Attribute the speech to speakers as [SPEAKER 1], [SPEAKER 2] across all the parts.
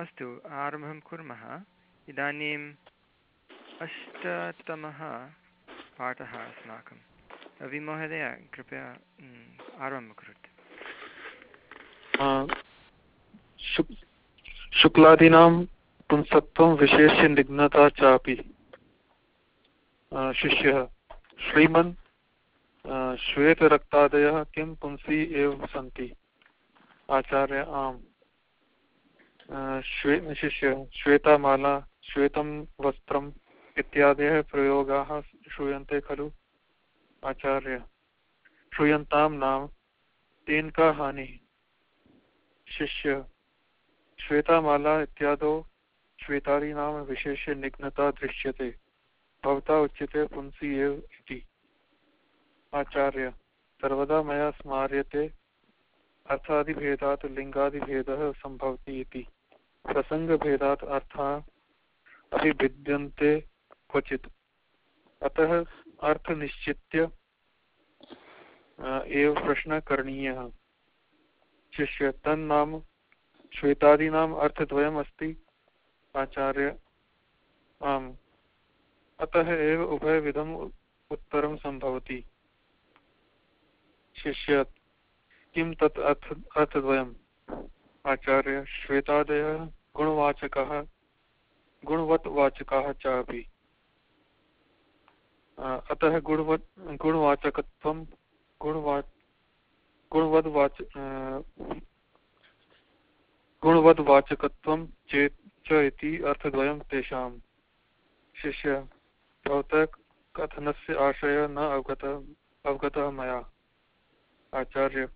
[SPEAKER 1] अस्तु, आरम्भं कुर्मः। इदानीम् अष्टतमः पाठः अस्माकं। रविमहोदय कृपया आरम्भं करोतु
[SPEAKER 2] शुक्लादीनां पुंसत्वं विशेष्य निघ्नता चापि। शिष्यः, श्रीमन् श्वेतरक्तादयः किं पुंसि एव सन्ति? आचार्य, आम्। श्वे, शिष्य, श्वेतामाला, श्वेतं वस्त्रम् इत्यादयः प्रयोगाः श्रूयन्ते खलु? आचार्य, श्रूयन्तां नाम, तेन का हानिः? शिष्य, श्वेतामाला इत्यादौ श्वेतादीनां विशेषे निघ्नता दृश्यते, भवता उच्यते पुंसि एव इति। आचार्य, सर्वदा मया स्मार्यते अर्थादिभेदात् लिङ्गादिभेदः सम्भवति इति। प्रसङ्गभेदात् अर्थाः अपि भिद्यन्ते क्वचित्। अतः अर्थनिश्चित्य एव प्रश्नः करणीयः। शिष्य, तन्नाम श्वेतादीनाम् अर्थद्वयम् अस्ति। आचार्य, आम्। अतः एव उभयविधम् उत्तरं सम्भवति। शिष्य, किं तत् अर्थ अर्थद्वयम्? आचार्य श्वेतादयः गुणवाचकः गुणवत् वाचकाः अतः गुणवत्, गुणवाचकत्वं गुणवा, गुणवद्वाच गुणवद्वाचकत्वं चेत्, च इति अर्थद्वयं शिष्य न अवगतः अवगतः मया। आचार्य,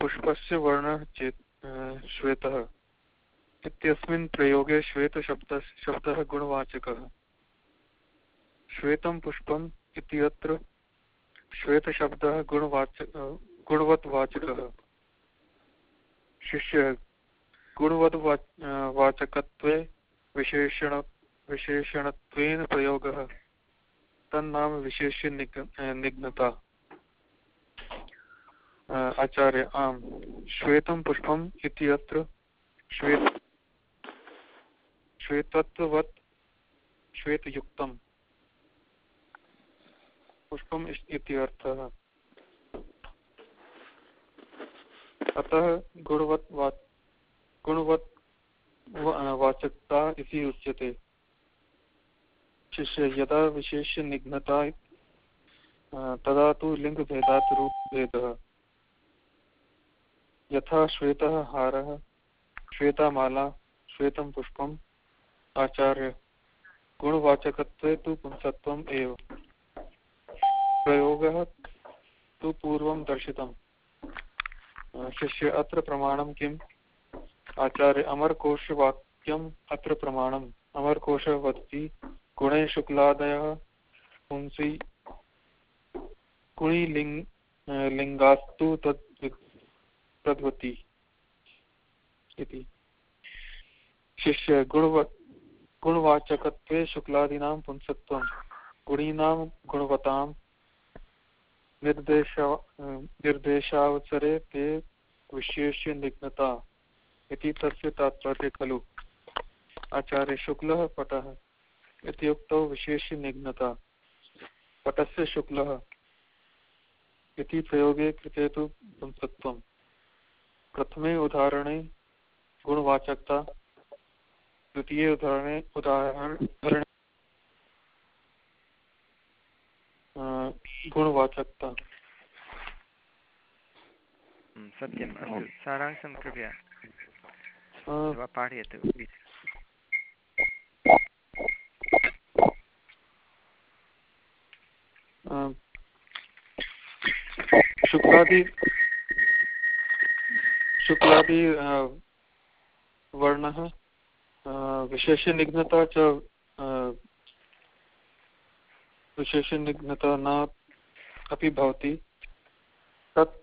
[SPEAKER 2] पुष्पस्य वर्णः चेत्। श्वेतः। इत्यस्मिन् प्रयोगे श्वेतशब्द शब्दः गुणवाचकः। श्वेतं पुष्पम् इत्यत्र श्वेतशब्दः गुणवाच गुणवत्वाचकः शिष्य गुणवद् वाचकत्वे विशेषण विशेषणत्वेन प्रयोगः। तन्नाम विशेष्य निघ्नता आचार्य, आम्, श्वेतं पुष्पम् इति अत्र श्वेत, श्वेतत्ववत् श्वेतयुक्तं पुष्पम् इति अर्थः अतः गुणवत् गुणवत् वाचकता इति उच्यते। शिष्य यदा विशेष्य निघ्नता तदा तु लिङ्गभेदात् रूपभेदः। यथा श्वेतः हारः, श्वेतामाला, श्वेतं पुष्पम्, आचार्य। गुणवाचकत्वे तु पुंसत्वम् एव। प्रयोगः तु पूर्वं दर्शितम्। शिष्य, अत्र प्रमाणं किम्? आचार्य, अमरकोशवाक्यम् अत्र प्रमाणम्। अमरकोशः वदति गुणे शुक्लादयः, पुंसि कुणिलिङ् लिङ्गास्तु तद् तद्वति इति। शिष्य गुणव गुणवाचकत्वे शुक्लादीनां पुंसत्वं, गुणीनां गुणवतां निर्देश निर्देशावसरे ते विशेष्य निघ्नता इति तस्य तात्पर्य खलु। आचार्य शुक्लः पटः इत्युक्तौ विशेष्यनिघ्नता पटस्य शुक्लः इति प्रयोगे कृते तु पुंसत्वं प्रथमे उदाहरणे गुणवाचकता द्वितीये उदाहरणे उदाहरणे गुणवाचकता।
[SPEAKER 1] सत्यम् अस्तु। सारांशं कृपया। पाठयतु
[SPEAKER 2] शुक्लादि शुक्लादि वर्णः विशेषनिघ्नता च विशेषनिघ्नता न अपि भवति। तत्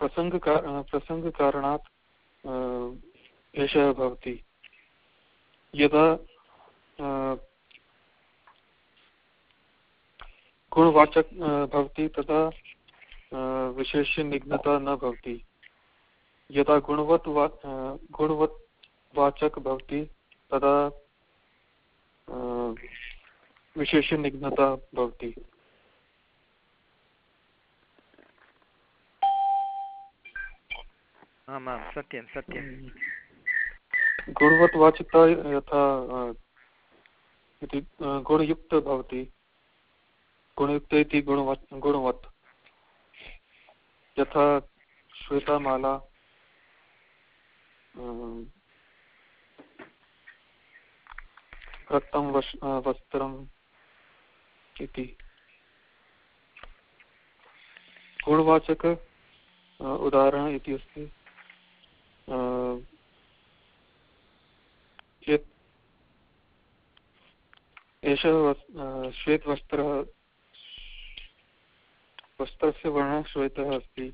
[SPEAKER 2] प्रसङ्ग प्रसङ्गकारणात् एषः भवति। यदा गुणवाचक भवति तदा विशेषनिघ्नता न भवति। यदा गुणवत् वा गुणवत् वाचक भवति तदा विशेषनिघ्नता भवति।
[SPEAKER 1] आमां सत्यं सत्यं।
[SPEAKER 2] गुणवत्वाचिता यथा इति गुणयुक्त भवति। गुणयुक्त इति गुणवत् यथा श्वेतामाला रक्तं वस् वस्त्रम् इति। गुणवाचक उदाहरणम् इति अस्ति। यत् एषः श्वेतवस्त्रः वस्त्रस्य वर्णः श्वेतः अस्ति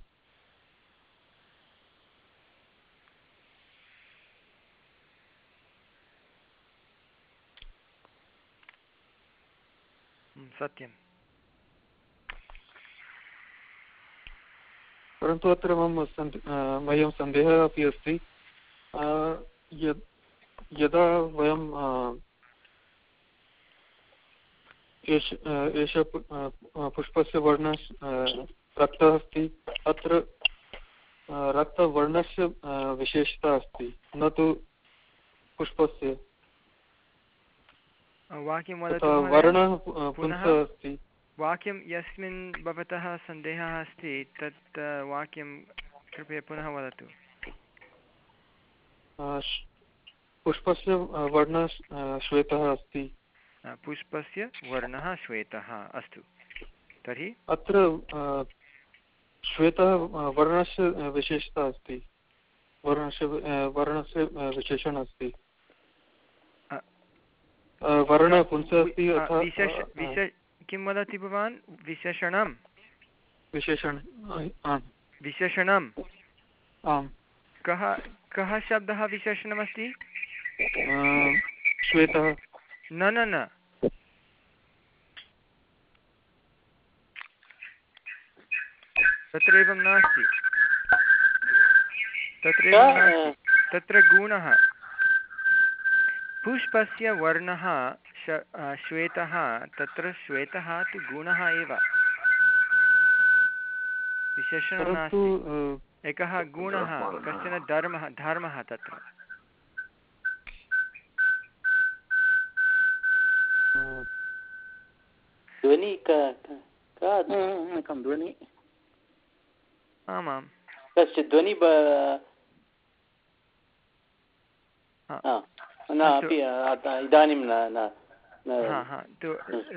[SPEAKER 1] सत्यम्
[SPEAKER 2] परन्तु अत्र मम मह्यं सन्देहः अपि अस्ति। यदा वयं एष पुष्पस्य वर्णः रक्तः अस्ति। अत्र रक्तवर्णस्य विशेषता अस्ति। न तु पुष्पस्य।
[SPEAKER 1] वाक्यं
[SPEAKER 2] वर्णः पुनः अस्ति।
[SPEAKER 1] वाक्यं यस्मिन् भवतः सन्देहः अस्ति तत् वाक्यं कृपया पुनः वदतु।
[SPEAKER 2] पुष्पस्य वर्णः श्वेतः अस्ति।
[SPEAKER 1] पुष्पस्य वर्णः श्वेतः अस्तु। तर्हि
[SPEAKER 2] अत्र श्वेतः वर्णस्य विशेषता अस्ति। वर्णस्य वर्णस्य विशेषण अस्ति। वर्णः पुंसः अस्ति
[SPEAKER 1] किं वदति भवान्? विशेषणं
[SPEAKER 2] विशेषण
[SPEAKER 1] विशेषणम्।
[SPEAKER 2] आम्।
[SPEAKER 1] कः कः शब्दः विशेषणमस्ति?
[SPEAKER 2] श्वेतः।
[SPEAKER 1] न न न तत्र एवं नास्ति। तत्र एवं नास्ति। तत्र गुणः। पुष्पस्य वर्णः श्वेतः तत्र श्वेतः तु गुणः एव। विशेषणं नास्ति। एकः गुणः कश्चन धर्मः धर्मः तत्र।
[SPEAKER 3] ध्वनि ध्वनि?
[SPEAKER 1] आमां
[SPEAKER 3] कश्चित् ध्वनि न अपि इदानीं न
[SPEAKER 1] तु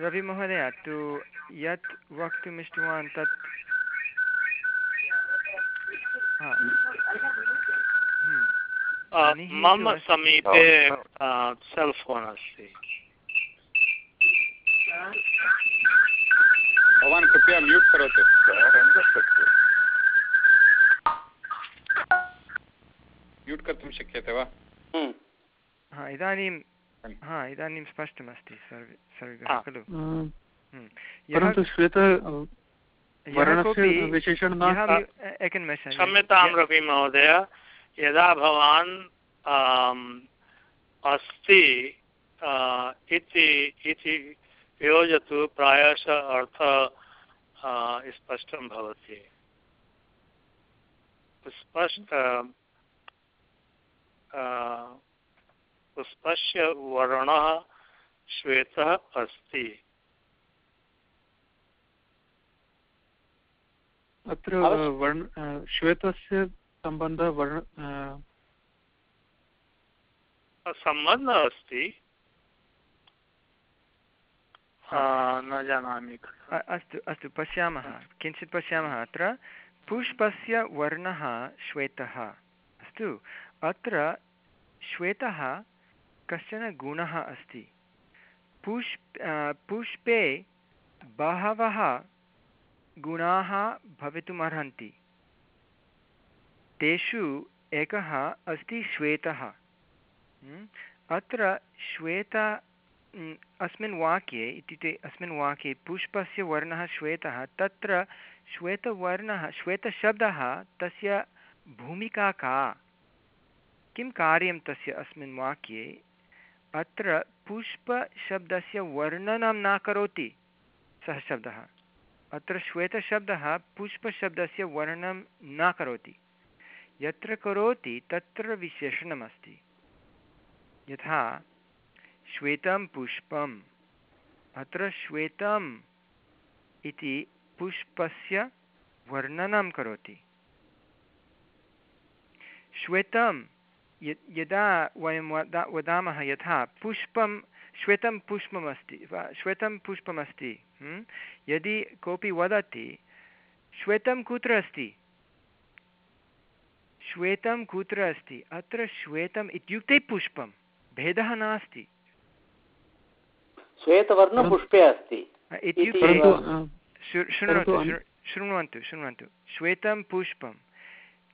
[SPEAKER 1] रविमहोदय तु यत् वक्तुम् इष्टवान् तत्
[SPEAKER 4] मम समीपे सेल् फोन् अस्ति।
[SPEAKER 5] भवान् कृपया म्यूट् करोतु म्यूट् कर्तुं शक्यते वा
[SPEAKER 1] हा इदानीं हा। इदानीं स्पष्टमस्ति सर्वे सर्वेभ्यः खलु।
[SPEAKER 2] परन्तु श्वेत
[SPEAKER 4] क्षम्यतां रवि महोदय यदा भवान् अस्ति इति योजतु प्रायशः अर्थ स्पष्टं भवति। स्पष्ट पुष्पस्य वर्णः श्वेतः अस्ति।
[SPEAKER 2] अत्र वर्ण श्वेतस्य सम्बन्धः वर्ण
[SPEAKER 4] सम्बन्धः अस्ति। न जानामि
[SPEAKER 1] अस्तु अस्तु पश्यामः। किञ्चित् पश्यामः अत्र। पुष्पस्य वर्णः श्वेतः। अस्तु अत्र श्वेतः कश्चन गुणः अस्ति। पुष्प पुष्पे बहवः गुणाः भवितुमर्हन्ति। तेषु एकः अस्ति श्वेतः। अत्र श्वेत अस्मिन् वाक्ये इत्युक्ते अस्मिन् वाक्ये पुष्पस्य वर्णः श्वेतः, तत्र श्वेतवर्णः, श्वेतशब्दः तस्य भूमिका का? किं कार्यं तस्य अस्मिन् वाक्ये? अत्र पुष्पशब्दस्य वर्णनं न करोति, सः शब्दः। अत्र श्वेतशब्दः पुष्पशब्दस्य वर्णनं न करोति। यत्र करोति तत्र विशेषणमस्ति। यथा श्वेतं पुष्पम् अत्र श्वेतम् इति पुष्पस्य वर्णनं करोति। श्वेतं यदा वयं वदा, वदामः यथा पुष्पं, श्वेतं पुष्पमस्ति श्वेतं पुष्पमस्ति यदि कोऽपि वदति, श्वेतं कुत्र अस्ति? श्वेतं कुत्र अस्ति? अत्र श्वेतम् इत्युक्ते पुष्पं। भेदः नास्ति।
[SPEAKER 3] श्वेतवर्णपुष्पे अस्ति
[SPEAKER 1] इत्युक्ते शृण्वन्तु शृण्वन्तु शृण्वन्तु। श्वेतं पुष्पं।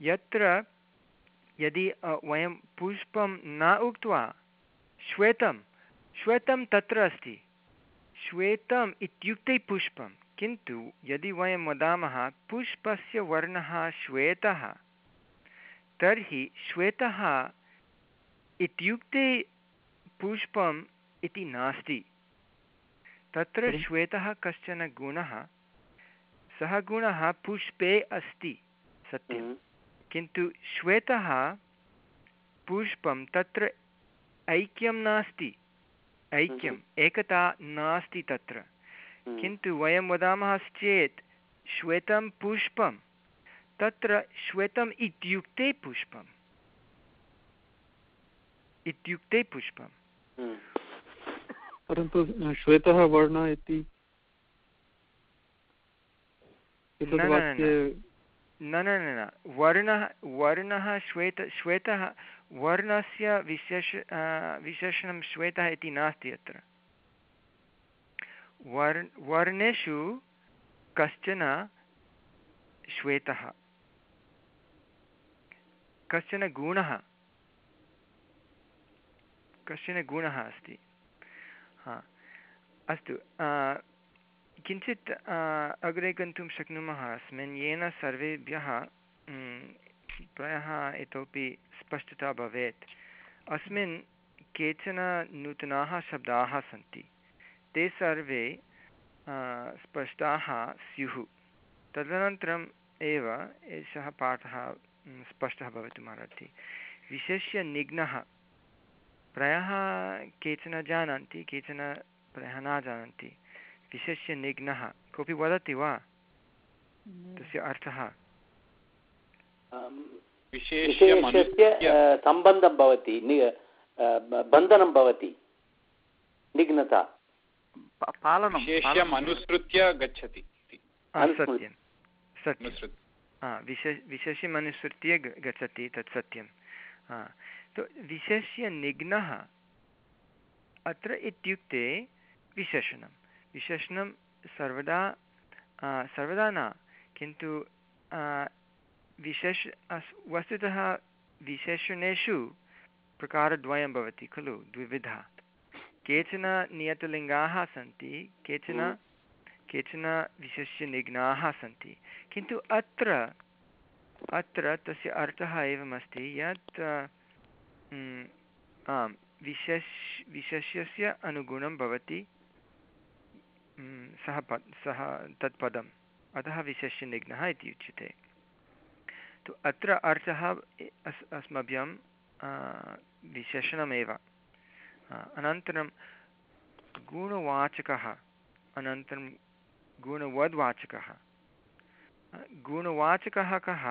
[SPEAKER 1] यत्र यदि वयं पुष्पं न उक्त्वा श्वेतं श्वेतं तत्र अस्ति। श्वेतम् इत्युक्ते पुष्पं। किन्तु यदि वयं वदामः पुष्पस्य वर्णः श्वेतः तर्हि श्वेतः इत्युक्ते पुष्पम् इति नास्ति। तत्र श्वेतः कश्चन गुणः सः गुणः पुष्पे अस्ति सत्यं
[SPEAKER 3] हम्म।
[SPEAKER 1] किन्तु श्वेतः पुष्पं तत्र ऐक्यं नास्ति ऐक्यम् एकता नास्ति तत्र
[SPEAKER 3] हम्म।
[SPEAKER 1] किन्तु वयं वदामः चेत् श्वेतं पुष्पं तत्र श्वेतम् इत्युक्ते पुष्पम् इत्युक्ते पुष्पं
[SPEAKER 3] हम्म।
[SPEAKER 2] परन्तु श्वेतः वर्णः इति
[SPEAKER 1] न, न, न, वर्णः वर्णः श्वेत श्वेतः वर्णस्य विशेष विशेषणं श्वेतः इति नास्ति अत्र। वर् वर्णेषु कश्चन श्वेतः कश्चन गुणः कश्चन गुणः अस्ति। अस्तु किञ्चित् अग्रे गन्तुं शक्नुमः अस्मिन्, येन सर्वेभ्यः प्रायः इतोपि स्पष्टता भवेत्। अस्मिन् केचन नूतनाः शब्दाः सन्ति। ते सर्वे स्पष्टाः स्युः। तदनन्तरम् एव एषः पाठः स्पष्टः भवितुमर्हति विशिष्य निघ्नः। प्रायः केचन जानन्ति, केचन प्रायः न जानन्ति। विशिष्य निघ्नः कोऽपि वदति वा? तस्य अर्थः?
[SPEAKER 3] सम्बन्धं भवति बन्धनं भवति निघ्नता
[SPEAKER 5] पालनम् अनुसृत्य गच्छति
[SPEAKER 1] सत्यं सत्यं। विशेष विशेष्यम् अनुसृत्य गच्छति तत् सत्यं। तो विशेष्य निघ्नः अत्र इत्युक्ते विशेषणं। विशेषणं सर्वदा सर्वदा न किन्तु विशेष वस्तुतः विशेषणेषु प्रकारद्वयं भवति खलु द्विविधा। केचन नियतलिङ्गाः सन्ति केचन केचन विशेष्यनिघ्नाः सन्ति। किन्तु अत्र अत्र तस्य अर्थः एवमस्ति यत् आम् विशेष विशेष्यस्य अनुगुणं भवति। सः पद् सः तत् पदम् अतः विशेष्यनिघ्नः इति उच्यते। तु अत्र अर्थः अस्, अस्मभ्यं विशेषणमेव। अनन्तरं गुणवाचकः, अनन्तरं गुणवद्वाचकः। गुणवाचकः कः?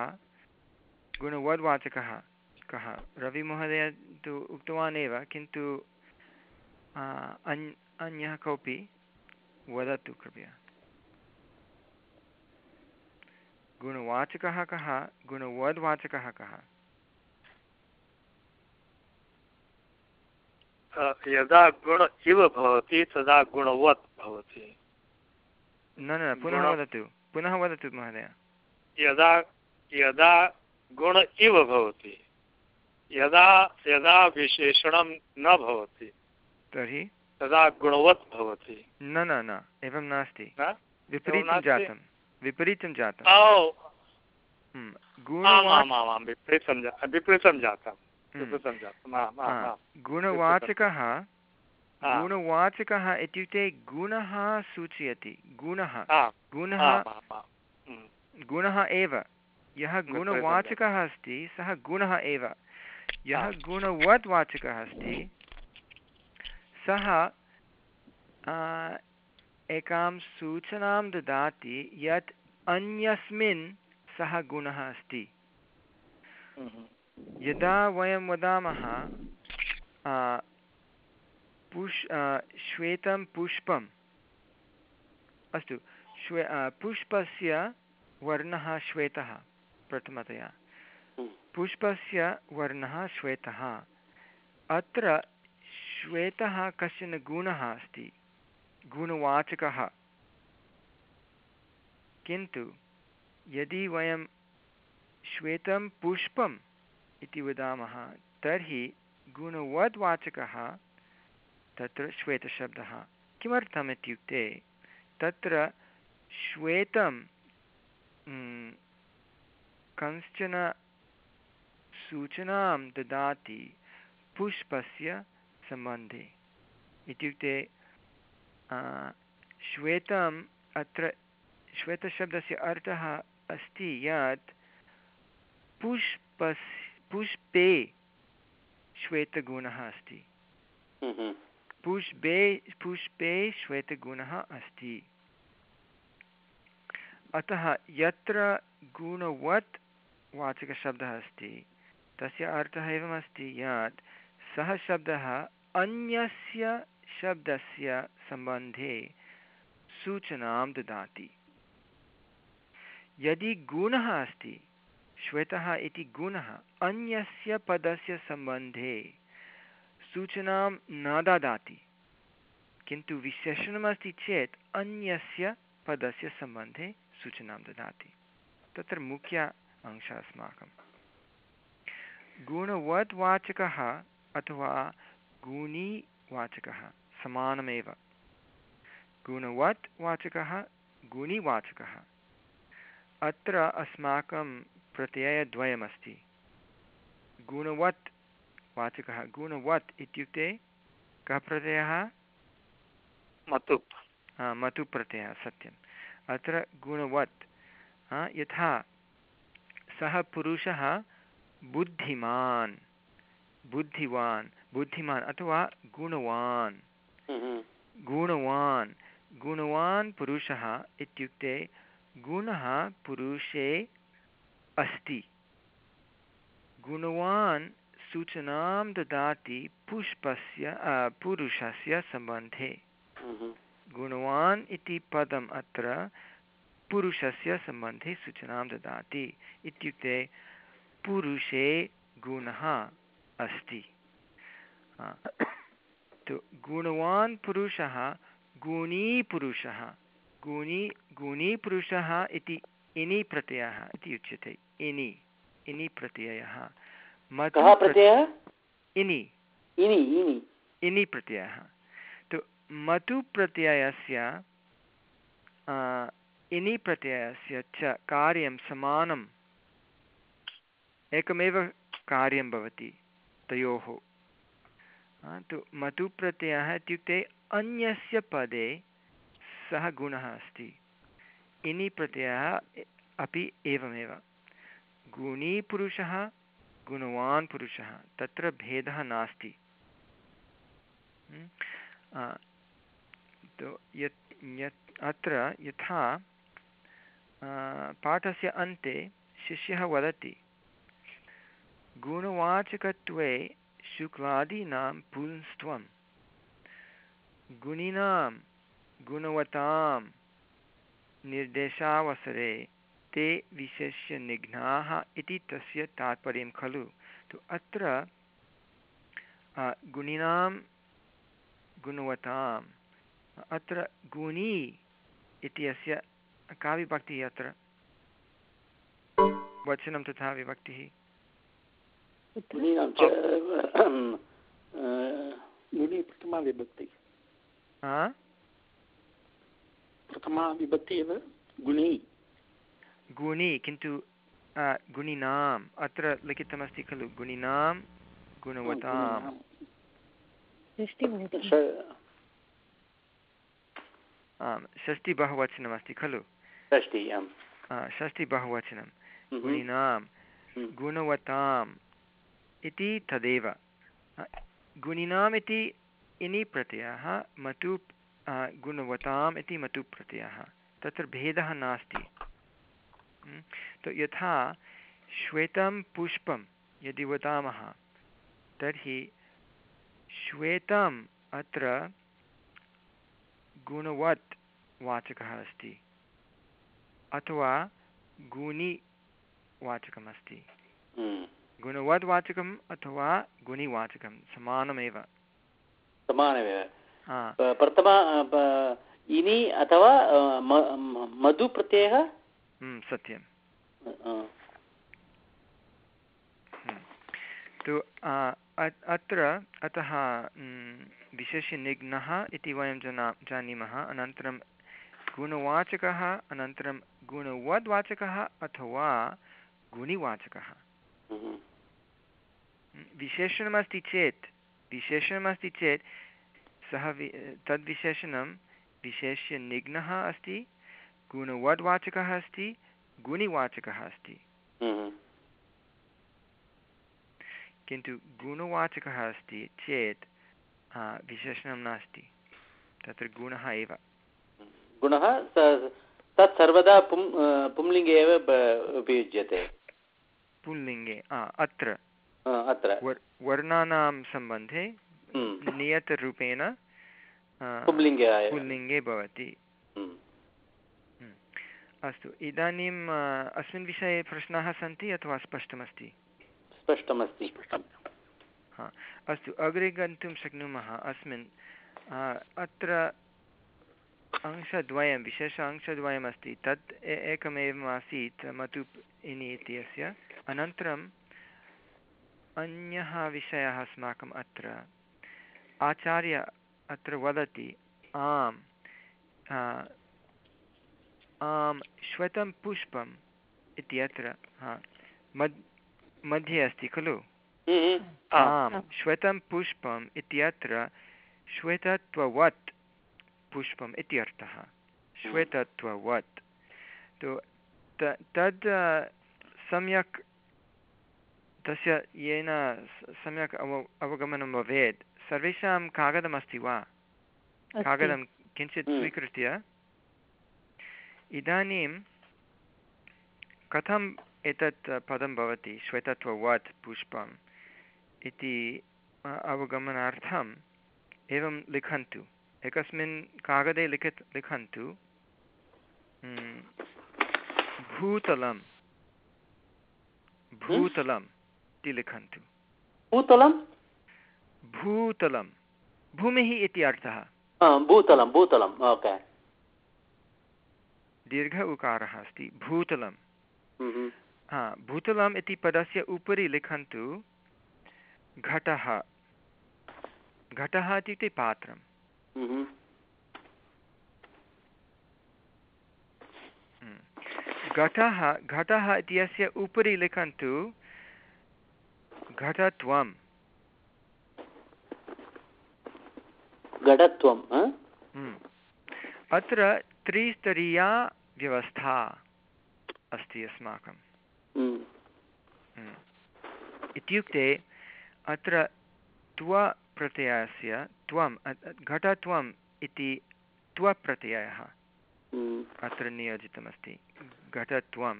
[SPEAKER 1] गुणवद्वाचकः कः? रविमहोदय तु उक्तवान् एव, किन्तु अन्य, अन्यः कोऽपि वदतु कृपया। गुणवाचकः कः गुणवद्वाचकः कः?
[SPEAKER 4] यदा गुण इव भवति तदा गुणवत् भवति।
[SPEAKER 1] न न पुनः वदतु पुनः वदतु महोदय।
[SPEAKER 4] यदा यदा गुण इव भवति यदा यदा विशेषणं न भवति
[SPEAKER 1] तर्हि?
[SPEAKER 4] तदा गुणवत् भवति।
[SPEAKER 1] न न न एवं नास्ति। विपरीतं जातं। विपरीतं जातं। गुणवाचकः गुणवाचकः इत्युक्ते गुणः सूचयति। गुणः। गुणः गुणः एव। यः गुणवाचकः अस्ति सः गुणः एव। यः गुणवत् वाचकः अस्ति सः एकां सूचनां ददाति यत् अन्यस्मिन् सः गुणः अस्ति। यदा वयं वदामः पुष् श्वेतं पुष्पम् अस्तु श्वे पुष्पस्य वर्णः श्वेतः प्रथमतया।
[SPEAKER 3] हम्म।
[SPEAKER 1] पुष्पस्य वर्णः श्वेतः। अत्र श्वेतः कश्चन गुणः अस्ति। गुणवाचकः। किन्तु यदि वयं श्वेतं पुष्पम् इति वदामः, तर्हि गुणवद्वाचकः तत्र श्वेतशब्दः किमर्थम् इत्युक्ते तत्र श्वेतं कञ्चन सूचनां ददाति पुष्पस्य सम्बन्धे। इत्युक्ते श्वेतम् अत्र श्वेतशब्दस्य अर्थः अस्ति यत् पुष्पस् पुष्पे श्वेतगुणः अस्ति।
[SPEAKER 3] हम्म।
[SPEAKER 1] पुष्पे पुष्पे श्वेतगुणः अस्ति। अतः यत्र गुणवत् वाचकशब्दः अस्ति तस्य अर्थः एवमस्ति यत् सः शब्दः अन्यस्य शब्दस्य सम्बन्धे सूचनां ददाति। यदि गुणः अस्ति, श्वेतः इति गुणः, अन्यस्य पदस्य सम्बन्धे सूचनां न ददाति। किन्तु विशेषणमस्ति चेत् अन्यस्य पदस्य सम्बन्धे सूचनां ददाति। तत्र मुख्य अंशः अस्माकं। गुणवत् वाचकः अथवा गुणीवाचकः समानमेव। गुणवत् वाचकः गुणिवाचकः अत्र अस्माकं प्रत्ययद्वयमस्ति। गुणवत् वाचकः गुणवत् इत्युक्ते कः प्रत्ययः?
[SPEAKER 4] मतु।
[SPEAKER 1] मतु प्रत्ययः सत्यम्। अत्र गुणवत् यथा सः पुरुषः बुद्धिमान् बुद्धिवान्। बुद्धिमान् अथवा गुणवान्। गुणवान्। गुणवान् पुरुषः इत्युक्ते गुणः पुरुषे अस्ति। गुणवान् सूचनां ददाति पुष्पस्य पुरुषस्य सम्बन्धे। गुणवान् इति पदम् अत्र पुरुषस्य सम्बन्धे सूचनां ददाति। इत्युक्ते पुरुषे गुणः अस्ति। तु गुणवान् पुरुषः गुणीपुरुषः गुणी गुणीपुरुषः इति इनि प्रत्ययः इति उच्यते। इनि इनि प्रत्ययः।
[SPEAKER 3] प्रत्ययः?
[SPEAKER 1] इनि।
[SPEAKER 3] इनि इनि।
[SPEAKER 1] इनि प्रत्ययः। तु मतु प्रत्ययस्य इनि प्रत्ययस्य च कार्यं समानम्। एकमेव कार्यं भवति तयोः। तु मतु प्रत्ययः इत्युक्ते अन्यस्य पदे सः गुणः अस्ति। इनि प्रत्ययः अपि एवमेव। गुणीपुरुषः गुणवान् पुरुषः, तत्र भेदः नास्ति। यत् यत्, अत्र यथा पाठस्य अन्ते शिष्यः वदति, गुणवाचकत्वे शुक्लादीनां पुंस्त्वं। गुणिनां, गुणवतां निर्देशावसरे ते विशेष्य निघ्नाः इति तस्य तात्पर्यं खलु। तु अत्र गुणिनां गुणवताम् अत्र गुणी इति अस्य का विभक्तिः अत्र। वचनं तथा विभक्तिः।
[SPEAKER 3] प्रथमा विभक्ति?
[SPEAKER 2] प्रथमा विभक्ति एव गुणी।
[SPEAKER 1] गुणि किन्तु गुणिनाम् अत्र लिखितमस्ति खलु गुणिनां गुणवताम्। आम् षष्टिबहुवचनमस्ति खलु। षष्टिबहुवचनं
[SPEAKER 3] हम्म,
[SPEAKER 1] गुणिनां
[SPEAKER 3] हम्म,
[SPEAKER 1] गुणवताम् इति तदेव। गुणिनाम् इति इनि प्रत्ययः, मतु गुणवताम् इति मतु प्रत्ययः। तत्र भेदः नास्ति। तो यथा श्वेतं पुष्पं यदि वदामः, तर्हि श्वेतम् अत्र गुणवत् वाचकः अस्ति, अथवा गुणिवाचकमस्ति। गुणवद्वाचकम् अथवा गुणिवाचकं समानमेव।
[SPEAKER 3] समानमेव। प्रथम इनि अथवा मधु प्रत्ययः?
[SPEAKER 1] हम्म, सत्यं तु अत्र अतः mm, विशेषनिघ्नः इति वयं जना जानीमः। अनन्तरं गुणवाचकः अनन्तरं गुणवद्वाचकः अथवा गुणिवाचकः।
[SPEAKER 3] हम्म।
[SPEAKER 1] विशेषणमस्ति चेत् विशेषणमस्ति चेत् सः वि तद्विशेषणं विशेष्यनिघ्नः अस्ति गुणवद्वाचकः अस्ति गुणिवाचकः अस्ति।
[SPEAKER 3] हम्म।
[SPEAKER 1] किन्तु गुणवाचकः अस्ति चेत् विशेषणं नास्ति। तत्र गुणः एव।
[SPEAKER 3] गुणः तत् सर्वदा पुं पुंलिङ्गे एव उपयुज्यते।
[SPEAKER 1] पुल्लिङ्गे अत्र।
[SPEAKER 3] अत्र.
[SPEAKER 1] वर् वर्णानां सम्बन्धे
[SPEAKER 3] हम्म।
[SPEAKER 1] नियतरूपेण
[SPEAKER 3] आय-
[SPEAKER 1] पुल्लिङ्गे भवति.
[SPEAKER 3] हम्म।
[SPEAKER 1] अस्तु इदानीम् अस्मिन् विषये प्रश्नाः सन्ति अथवा स्पष्टमस्ति?
[SPEAKER 3] स्पष्टमस्ति.
[SPEAKER 1] हा अस्तु अग्रे गन्तुं शक्नुमः अस्मिन् अत्र अंशद्वयं विशेष अंशद्वयमस्ति तत् एकमेवम् आसीत् मतुप् इनि इत्यस्य अनन्तरम् अन्यः विषयः अस्माकम् अत्र। आचार्य अत्र वदति आम् आ, आं श्वेतं पुष्पम् इत्यत्र हा मद् मध्ये अस्ति खलु?
[SPEAKER 3] हम्म।
[SPEAKER 1] आम् श्वेतं पुष्पम् इत्यत्र श्वेतत्ववत् पुष्पम् इत्यर्थः श्वेतत्ववत्। तु तद् सम्यक् तस्य येन सम्यक् अव अवगमनं भवेत्। सर्वेषां कागदमस्ति वा? कागदं किञ्चित्। स्वीकृत्य। इदानीं कथम् एतत् पदं भवति? श्वेतत्ववत् पुष्पम् इति अवगमनार्थम् एवं लिखन्तु। एकस्मिन् कागदे लिखित् लिखन्तु। भूतलं भूतलम्। इति लिखन्तु।
[SPEAKER 3] भूतलं
[SPEAKER 1] भूतलं भूमिः इति अर्थः।
[SPEAKER 3] भूतलं भूतलं
[SPEAKER 1] दीर्घ उकारः अस्ति भूतलं
[SPEAKER 3] हम्म।
[SPEAKER 1] हा भूतलम् इति पदस्य उपरि लिखन्तु घटः। घटः इत्युक्ते पात्रं
[SPEAKER 3] हम्म।
[SPEAKER 1] घटः घटः इत्यस्य उपरि लिखन्तु घटत्वं
[SPEAKER 3] घटत्वं
[SPEAKER 1] हम्म। अत्र त्रिस्तरीया व्यवस्था अस्ति अस्माकं
[SPEAKER 3] हम्म।
[SPEAKER 1] हम्म। इत्युक्ते अत्र त्वप्रत्ययस्य त्वम् अ- घटत्वम् इति त्वप्रत्ययः। अत्र नियोजितमस्ति घटत्वं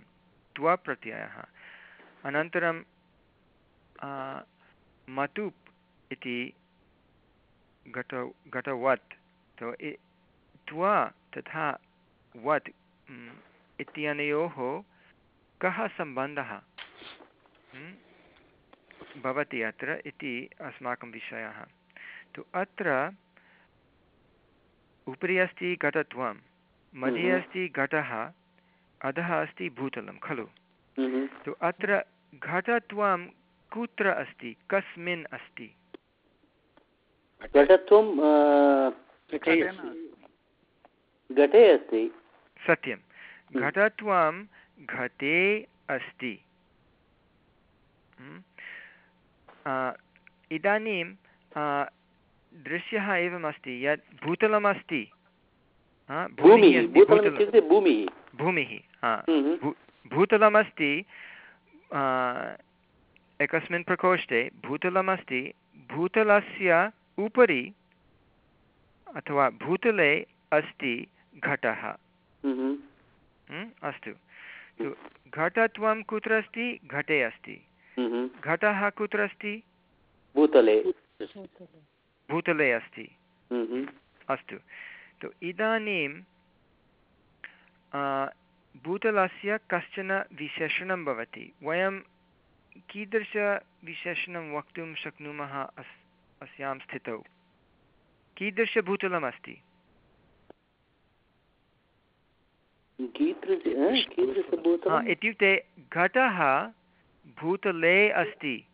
[SPEAKER 1] त्वप्रत्ययः अनन्तरं मतुप् इति घट घटवत् तो त्व तथा वत् इत्यनयोः कः सम्बन्धः भवति अत्र इति अस्माकं विषयः तु अत्र उपरि अस्ति घटत्वं मध्ये
[SPEAKER 3] Mhm.
[SPEAKER 1] अस्ति घटः अधः अस्ति भूतलं खलु
[SPEAKER 3] हम्म।
[SPEAKER 1] तु अत्र घटत्वं कुत्र अस्ति कस्मिन् अस्ति?
[SPEAKER 3] घटे
[SPEAKER 1] सत्यं।
[SPEAKER 3] Hmm.
[SPEAKER 1] घटत्वं घटे अस्ति। हम्म? इदानीं दृश्यः एवमस्ति यत् भूतलमस्ति
[SPEAKER 3] भूमिः
[SPEAKER 1] भूमिः
[SPEAKER 3] हम्म।
[SPEAKER 1] भूतलमस्ति एकस्मिन् प्रकोष्ठे भूतलमस्ति भूतलस्य उपरि अथवा भूतले अस्ति घटः।
[SPEAKER 3] हम्म।
[SPEAKER 1] हम्म, अस्तु। घटत्वं कुत्र अस्ति? घटे अस्ति। घटः कुत्र अस्ति?
[SPEAKER 3] भूतले।
[SPEAKER 1] भूतले अस्ति।
[SPEAKER 3] हम्म।
[SPEAKER 1] अस्तु। तु इदानीं भूतलस्य कश्चन विशेषणं भवति। वयं कीदृशविशेषणं वक्तुं शक्नुमः अस् अस्यां स्थितौ? कीदृशभूतलमस्ति इत्युक्ते घटः भूतले अस्ति।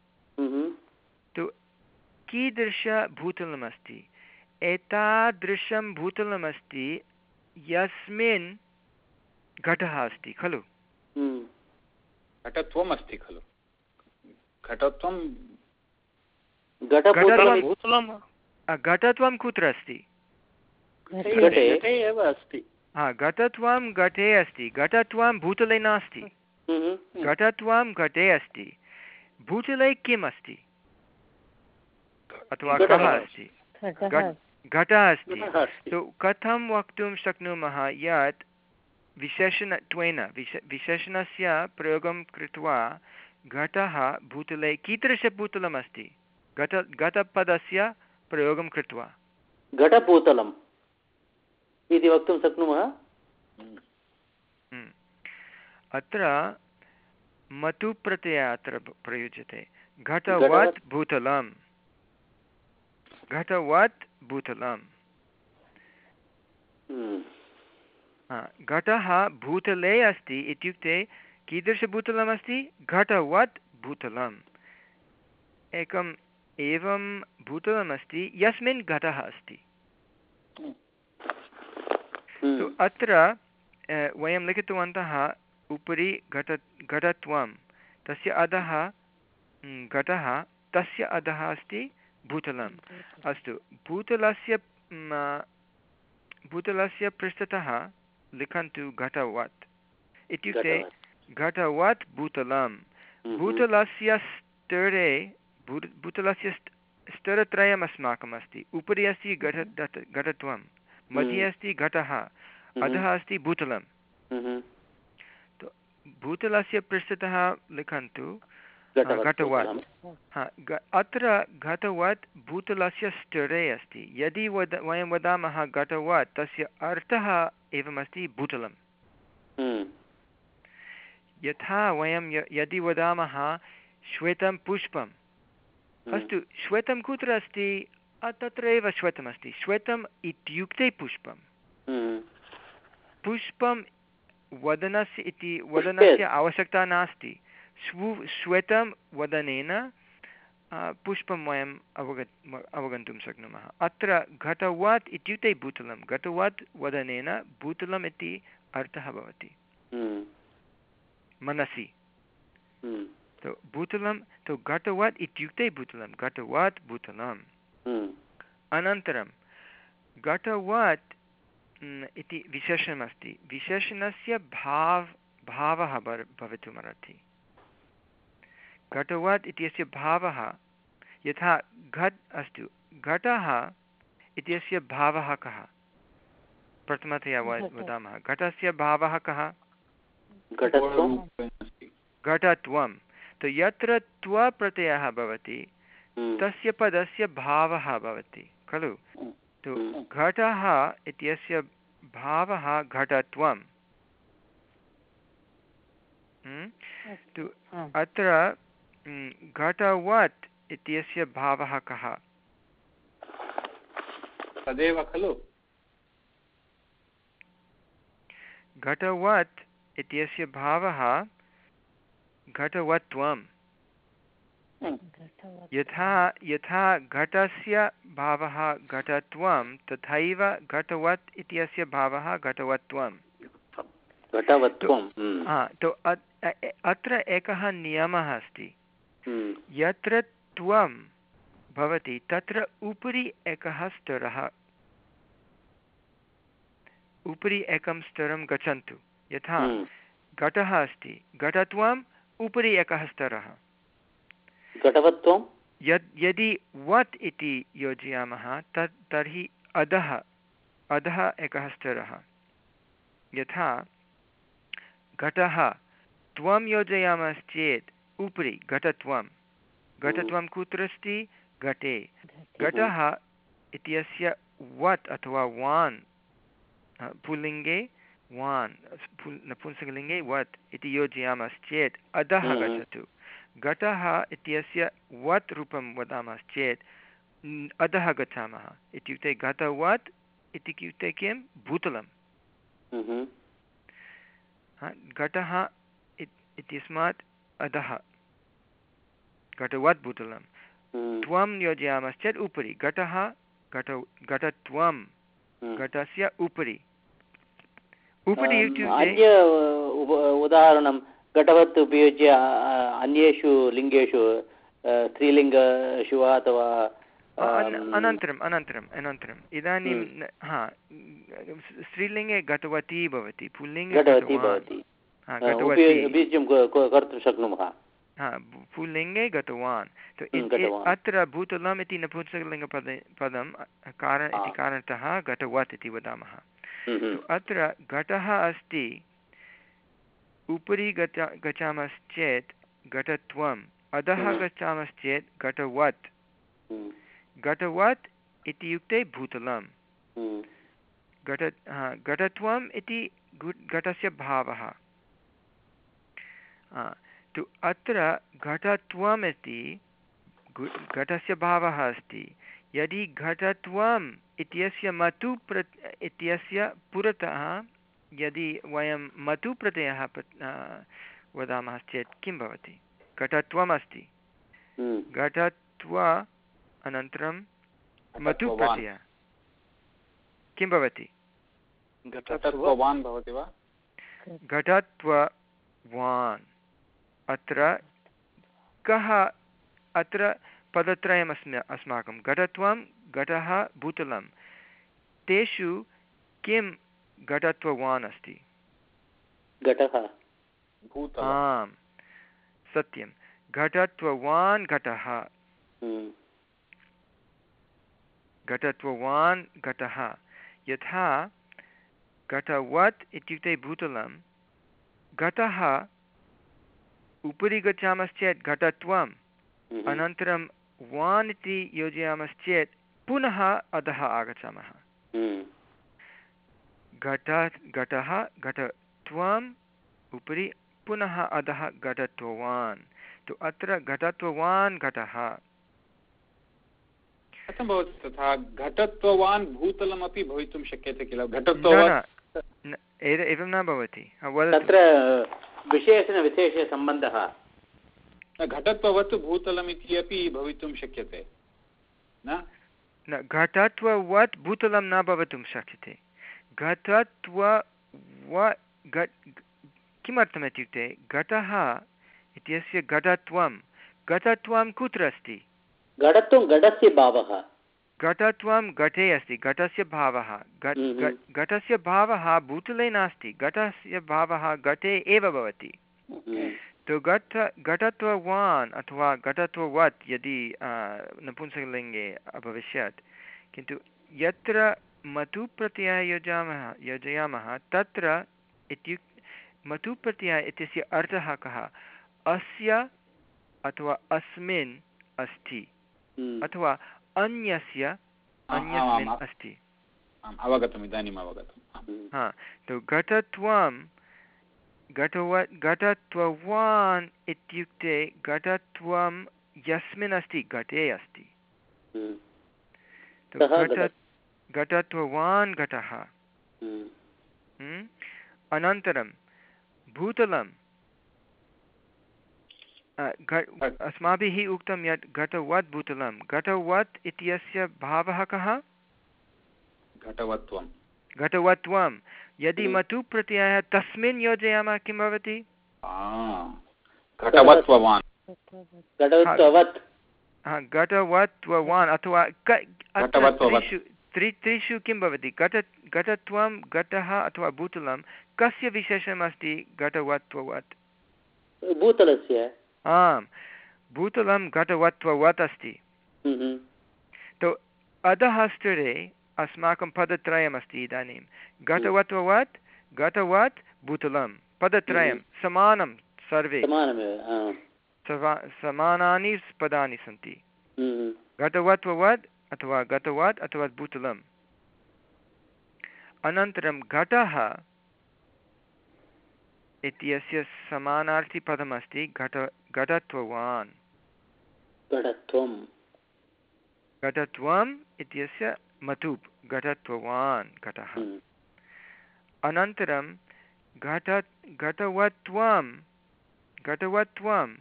[SPEAKER 1] तु कीदृशभूतलमस्ति? एतादृशं भूतलमस्ति यस्मिन् घटः अस्ति खलु?
[SPEAKER 3] हम्म।
[SPEAKER 5] घटत्वम् अस्ति खलु। घटत्वं
[SPEAKER 1] घटत्वं कुत्र अस्ति?
[SPEAKER 4] एव अस्ति।
[SPEAKER 1] हा घटत्वं घटे अस्ति। घटत्वं भूतले नास्ति।
[SPEAKER 3] हम्म।
[SPEAKER 1] घटत्वं घटे अस्ति। भूतले किम् अस्ति? अथवा कः अस्ति। घटः अस्ति। तु कथं वक्तुं शक्नुमः यत् विशेषणत्वेन विश विशेषणस्य प्रयोगं कृत्वा घटः भूतले कीदृशभूतलमस्ति घट घटपदस्य प्रयोगं कृत्वा।
[SPEAKER 3] घटभूतलम्। इति वक्तुं शक्नुमः?
[SPEAKER 1] हम्म। अत्र मतुप्रत्ययः अत्र प्रयुज्यते। घटवत् भूतलं घटवत् भूतलम्।
[SPEAKER 3] हम्म।
[SPEAKER 1] घटः भूतले अस्ति इत्युक्ते कीदृशभूतलमस्ति घटवत् भूतलम्। एकम् एवं भूतलमस्ति यस्मिन् घटः अस्ति।
[SPEAKER 3] हम्म।
[SPEAKER 1] अत्र वयं लिखितवन्तः उपरि घट घटत्वं। तस्य अधः घटः तस्य अधः अस्ति भूतलम्। अस्तु भूतलस्य भूतलस्य पृष्ठतः लिखन्तु घटवत्। इत्युक्ते घटवत् भूतलं भूतलस्य स्तरे भूतलस्य स्तरत्रयम् अस्माकम् अस्ति उपरि अस्ति घट घटत्वं मध्ये अस्ति घटः अधः अस्ति भूतलं भूतलस्य पृष्ठतः लिखन्तु घटवत् अत्र घटवत् भूतलस्य स्तरे अस्ति यदि वद वयं वदामः घटवत् तस्य अर्थः एवमस्ति भूतलं यथा वयं यदि वदामः श्वेतं पुष्पम्। अस्तु श्वेतं कुत्र अस्ति? तत्र एव श्वेतमस्ति। श्वेतम् इत्युक्ते पुष्पं पुष्पं वदनस्य इति वदनस्य आवश्यकता नास्ति। श्वु श्वेतं वदनेन पुष्पं वयम् अवगत् अवगन्तुं शक्नुमः। अत्र घटवत् इत्युक्ते भूतलं। घटवत् वदनेन भूतलम् इति अर्थः भवति। मनसि तो भूतलं तु घटवत् इत्युक्ते भूतलं घटवत् भूतलम् अनन्तरं घटवत् इति विशेषणमस्ति विशेषणस्य भाव भावः भवितुमर्हति घटवत् इत्यस्य भावः यथा घट् अस्तु घटः इत्यस्य भावः कः प्रथमतया वदामः घटस्य भावः कः घटत्वं? तु यत्र त्वप्रत्ययः भवति
[SPEAKER 3] हम्म।
[SPEAKER 1] तस्य पदस्य भावः भवति खलु? तु
[SPEAKER 3] हम्म।
[SPEAKER 1] घटः इत्यस्य भावः घटत्वं हम्म? तु अत्र घटवत् इत्यस्य भावः कः?
[SPEAKER 5] तदेव खलु।
[SPEAKER 1] घटवत् इत्यस्य भावः घटवत्वं यथा यथा घटस्य भावः घटत्वं तथैव घटवत् इत्यस्य भावः घटवत्वं
[SPEAKER 3] हम्म,
[SPEAKER 1] तु अत्र एकः नियमः अस्ति।
[SPEAKER 3] हम्म,
[SPEAKER 1] यत्र त्वं भवति तत्र उपरि एकः स्तरः। उपरि एकं स्तरं गच्छन्तु। यथा
[SPEAKER 3] हम्म,
[SPEAKER 1] घटः अस्ति। घटत्वम् उपरि एकः स्तरः
[SPEAKER 3] घटवत्वं
[SPEAKER 1] यद् यदि वत् इति योजयामः तत् तर्हि अधः अधः एकः स्तरः यथा घटः त्वं योजयामश्चेत् उपरि घटत्वं घटत्वं कुत्र अस्ति? घटे। घटः। इत्यस्य वत् अथवा वान् पुल्लिङ्गे वान् नपुंसकलिङ्गे वत् इति योजयामश्चेत् अधः
[SPEAKER 3] हम्म।
[SPEAKER 1] गच्छतु। घटः इत्यस्य वत् रूपं वदामश्चेत् अधः गच्छामः। इत्युक्ते घटवत् इत्युक्ते किं? भूतलं
[SPEAKER 3] हम्म,
[SPEAKER 1] हा, घटः इत्- इत्यस्मात् अधः। घटवत् भूतलं
[SPEAKER 3] हम्म,
[SPEAKER 1] त्वं योजयामश्चेत् उपरि। घटः घट घटत्वं
[SPEAKER 3] हम्म।
[SPEAKER 1] घटस्य उपरि।
[SPEAKER 3] अन्य उदाहरणं घटवत् उपयुज्य अन्येषु लिङ्गेषु स्त्रीलिङ्गेषु वा अथवा
[SPEAKER 1] अनन्तरम् अनन्तरम् अनन्तरम्. इदानीं
[SPEAKER 3] हम्म।
[SPEAKER 1] हा स्त्रीलिङ्गे घटवती भवति पुल्लिङ्गे
[SPEAKER 3] कर्तुं शक्नुमः?
[SPEAKER 1] हा गतवान्
[SPEAKER 3] हम्म।
[SPEAKER 1] अत्र भूतलम् इति नपुंसकलिङ्गपदे पदं कारण इति कारणतः घटवत् इति वदामः। अत्र घटः अस्ति। उपरि गच्छ गच्छामश्चेत् घटत्वम्। अधः
[SPEAKER 3] हम्म।
[SPEAKER 1] गच्छामश्चेत् घटवत्।
[SPEAKER 3] हम्म,
[SPEAKER 1] घटवत् इत्युक्ते भूतलं घट घटत्वम् इति घटस्य भावः। तु अत्र घटत्वम् इति घटस्य भावः अस्ति। यदि घटत्वम् इत्यस्य मतु प्र इत्यस्य पुरतः यदि वयं मतु प्रत्ययः वदामः चेत् किं भवति? घटत्वम् अस्ति
[SPEAKER 3] हम्म,
[SPEAKER 1] घटत्व अनन्तरं मतु। प्रत्ययः। किं भवति?
[SPEAKER 5] घटत्ववान् भवति वा?
[SPEAKER 1] घटत्ववान्। अत्र कः अत्र पदत्रयमस्मि अस्माकं घटत्वं घटः भूतलं। तेषु किं घटत्ववान् अस्ति? आम् सत्यं। घटत्ववान् घटः।
[SPEAKER 3] हम्म,
[SPEAKER 1] घटत्ववान् घटः। यथा घटवत् इत्युक्ते भूतलं। घटः उपरि गच्छामश्चेत् घटत्वम्।
[SPEAKER 3] हम्म,
[SPEAKER 1] अनन्तरं वान् इति योजयामश्चेत् पुनः अधः आगच्छामः।
[SPEAKER 3] हम्म,
[SPEAKER 1] घट घटः घटत्वम् उपरि पुनः अधः घटत्ववान्। तु अत्र घटत्ववान् घटः।
[SPEAKER 5] कथं भवति तथा? घटत्ववान् भूतलमपि भवितुं शक्यते किल? घटत्ववान्
[SPEAKER 1] न न, एव- एवं न भवति।
[SPEAKER 3] तत्र विशेषणविशेषसम्बन्धः
[SPEAKER 5] घटत्ववत् भूतलमिति अपि भवितुं शक्यते। न?
[SPEAKER 1] न घटत्ववत् भूतलं न भवितुं शक्यते। घटत्व किमर्थम् इत्युक्ते घटः इत्यस्य घटत्वं घटत्वं कुत्र अस्ति?
[SPEAKER 3] घटत्वं घटस्य भावः।
[SPEAKER 1] घटत्वं घटे अस्ति घटस्य भावः।
[SPEAKER 3] हम्म।
[SPEAKER 1] घ- घटस्य भावः भूतले नास्ति घटस्य भावः घटे एव भवति।
[SPEAKER 3] हम्म,
[SPEAKER 1] तु घट घटत्ववान् अथवा घटत्ववत् यदि नपुंसकलिङ्गे अभविष्यत् किन्तु यत्र मतुप्रत्ययः योजयामः योजयामः तत्र इत्युक् मतुप्रत्ययः इत्यस्य अर्थः कः? अस्य अथवा अस्मिन् अस्ति
[SPEAKER 3] हम्म,
[SPEAKER 1] अथवा अन्यस्य अन्यस्मिन् अस्ति।
[SPEAKER 5] अवगतम् इदानीम्।
[SPEAKER 3] हम्म,
[SPEAKER 1] हा तु घटत्वं घटव घटत्ववान् इत्युक्ते घटत्वं यस्मिन् अस्ति घटे अस्ति।
[SPEAKER 3] हम्म,
[SPEAKER 1] तु। घटत्ववान् घटः
[SPEAKER 3] हम्म,
[SPEAKER 1] हम्म? अनन्तरं भूतलं अस्माभिः उक्तं यत् घटवत् भूतलं। घटवत् इत्यस्य भावः कः?
[SPEAKER 5] घटवत्वं
[SPEAKER 1] घटवत्वं यदि
[SPEAKER 3] हम्म।
[SPEAKER 1] मतु प्रत्ययः तस्मिन् योजयामः किं भवति?
[SPEAKER 5] घटवत्ववान्
[SPEAKER 1] हा, अथवा त्रि त्रिषु किं भवति? घट घटत्वं घटः अथवा भूतलं कस्य विशेषणमस्ति घटवत्ववत्
[SPEAKER 3] भूतलस्य।
[SPEAKER 1] आम् भूतलं घटवत्ववत् अस्ति।
[SPEAKER 3] हम्म,
[SPEAKER 1] तो अधः स्तरे अस्माकं पदत्रयमस्ति इदानीं। घटवत्ववत् घटवत् भूतलं पदत्रयं समानं सर्वे। समानानि पदानि सन्ति।
[SPEAKER 3] हम्म,
[SPEAKER 1] घटवत्ववत् अथवा घटवत् अथवा भूतलम् अनन्तरं घटः इत्यस्य समानार्थिपदमस्ति घट घटत्ववान्।
[SPEAKER 3] घटत्वं
[SPEAKER 1] घटत्वम् इत्यस्य मतुप् घटत्ववान् घटः।
[SPEAKER 3] हम्म,
[SPEAKER 1] अनन्तरं घट घटवत्वं घटवत्वम्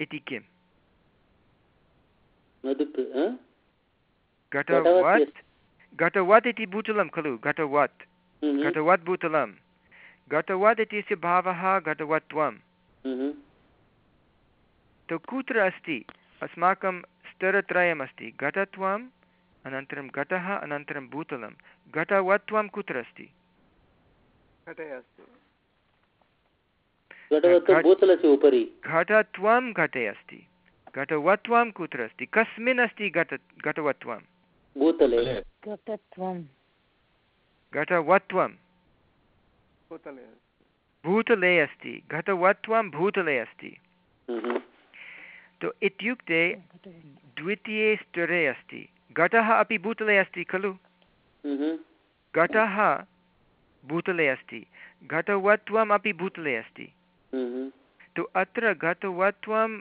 [SPEAKER 1] इति किम् घटवत् घटवत् इति। भूतलं खलु घटवत्।
[SPEAKER 3] हम्म,
[SPEAKER 1] घटवत् भूतलं। घटवत् इत्यस्य भावः घटवत्वं
[SPEAKER 3] हम्म,
[SPEAKER 1] तु कुत्र अस्ति? अस्माकं स्तरत्रयमस्ति घटत्वम् अनन्तरं घटः अनन्तरं भूतलं घटवत्वं कुत्र अस्ति? घटत्वं घटे अस्ति। घटवत्वं कुत्र अस्ति? कस्मिन् अस्ति घट घटवत्वं घटवत्वं भूतले अस्ति। घटवत्वं भूतले अस्ति। तु इत्युक्ते द्वितीये स्तरे अस्ति। घटः अपि भूतले अस्ति खलु?
[SPEAKER 3] हम्म,
[SPEAKER 1] घटः भूतले अस्ति। घटवत्वम् अपि भूतले अस्ति।
[SPEAKER 3] हम्म,
[SPEAKER 1] तु अत्र घटवत्वं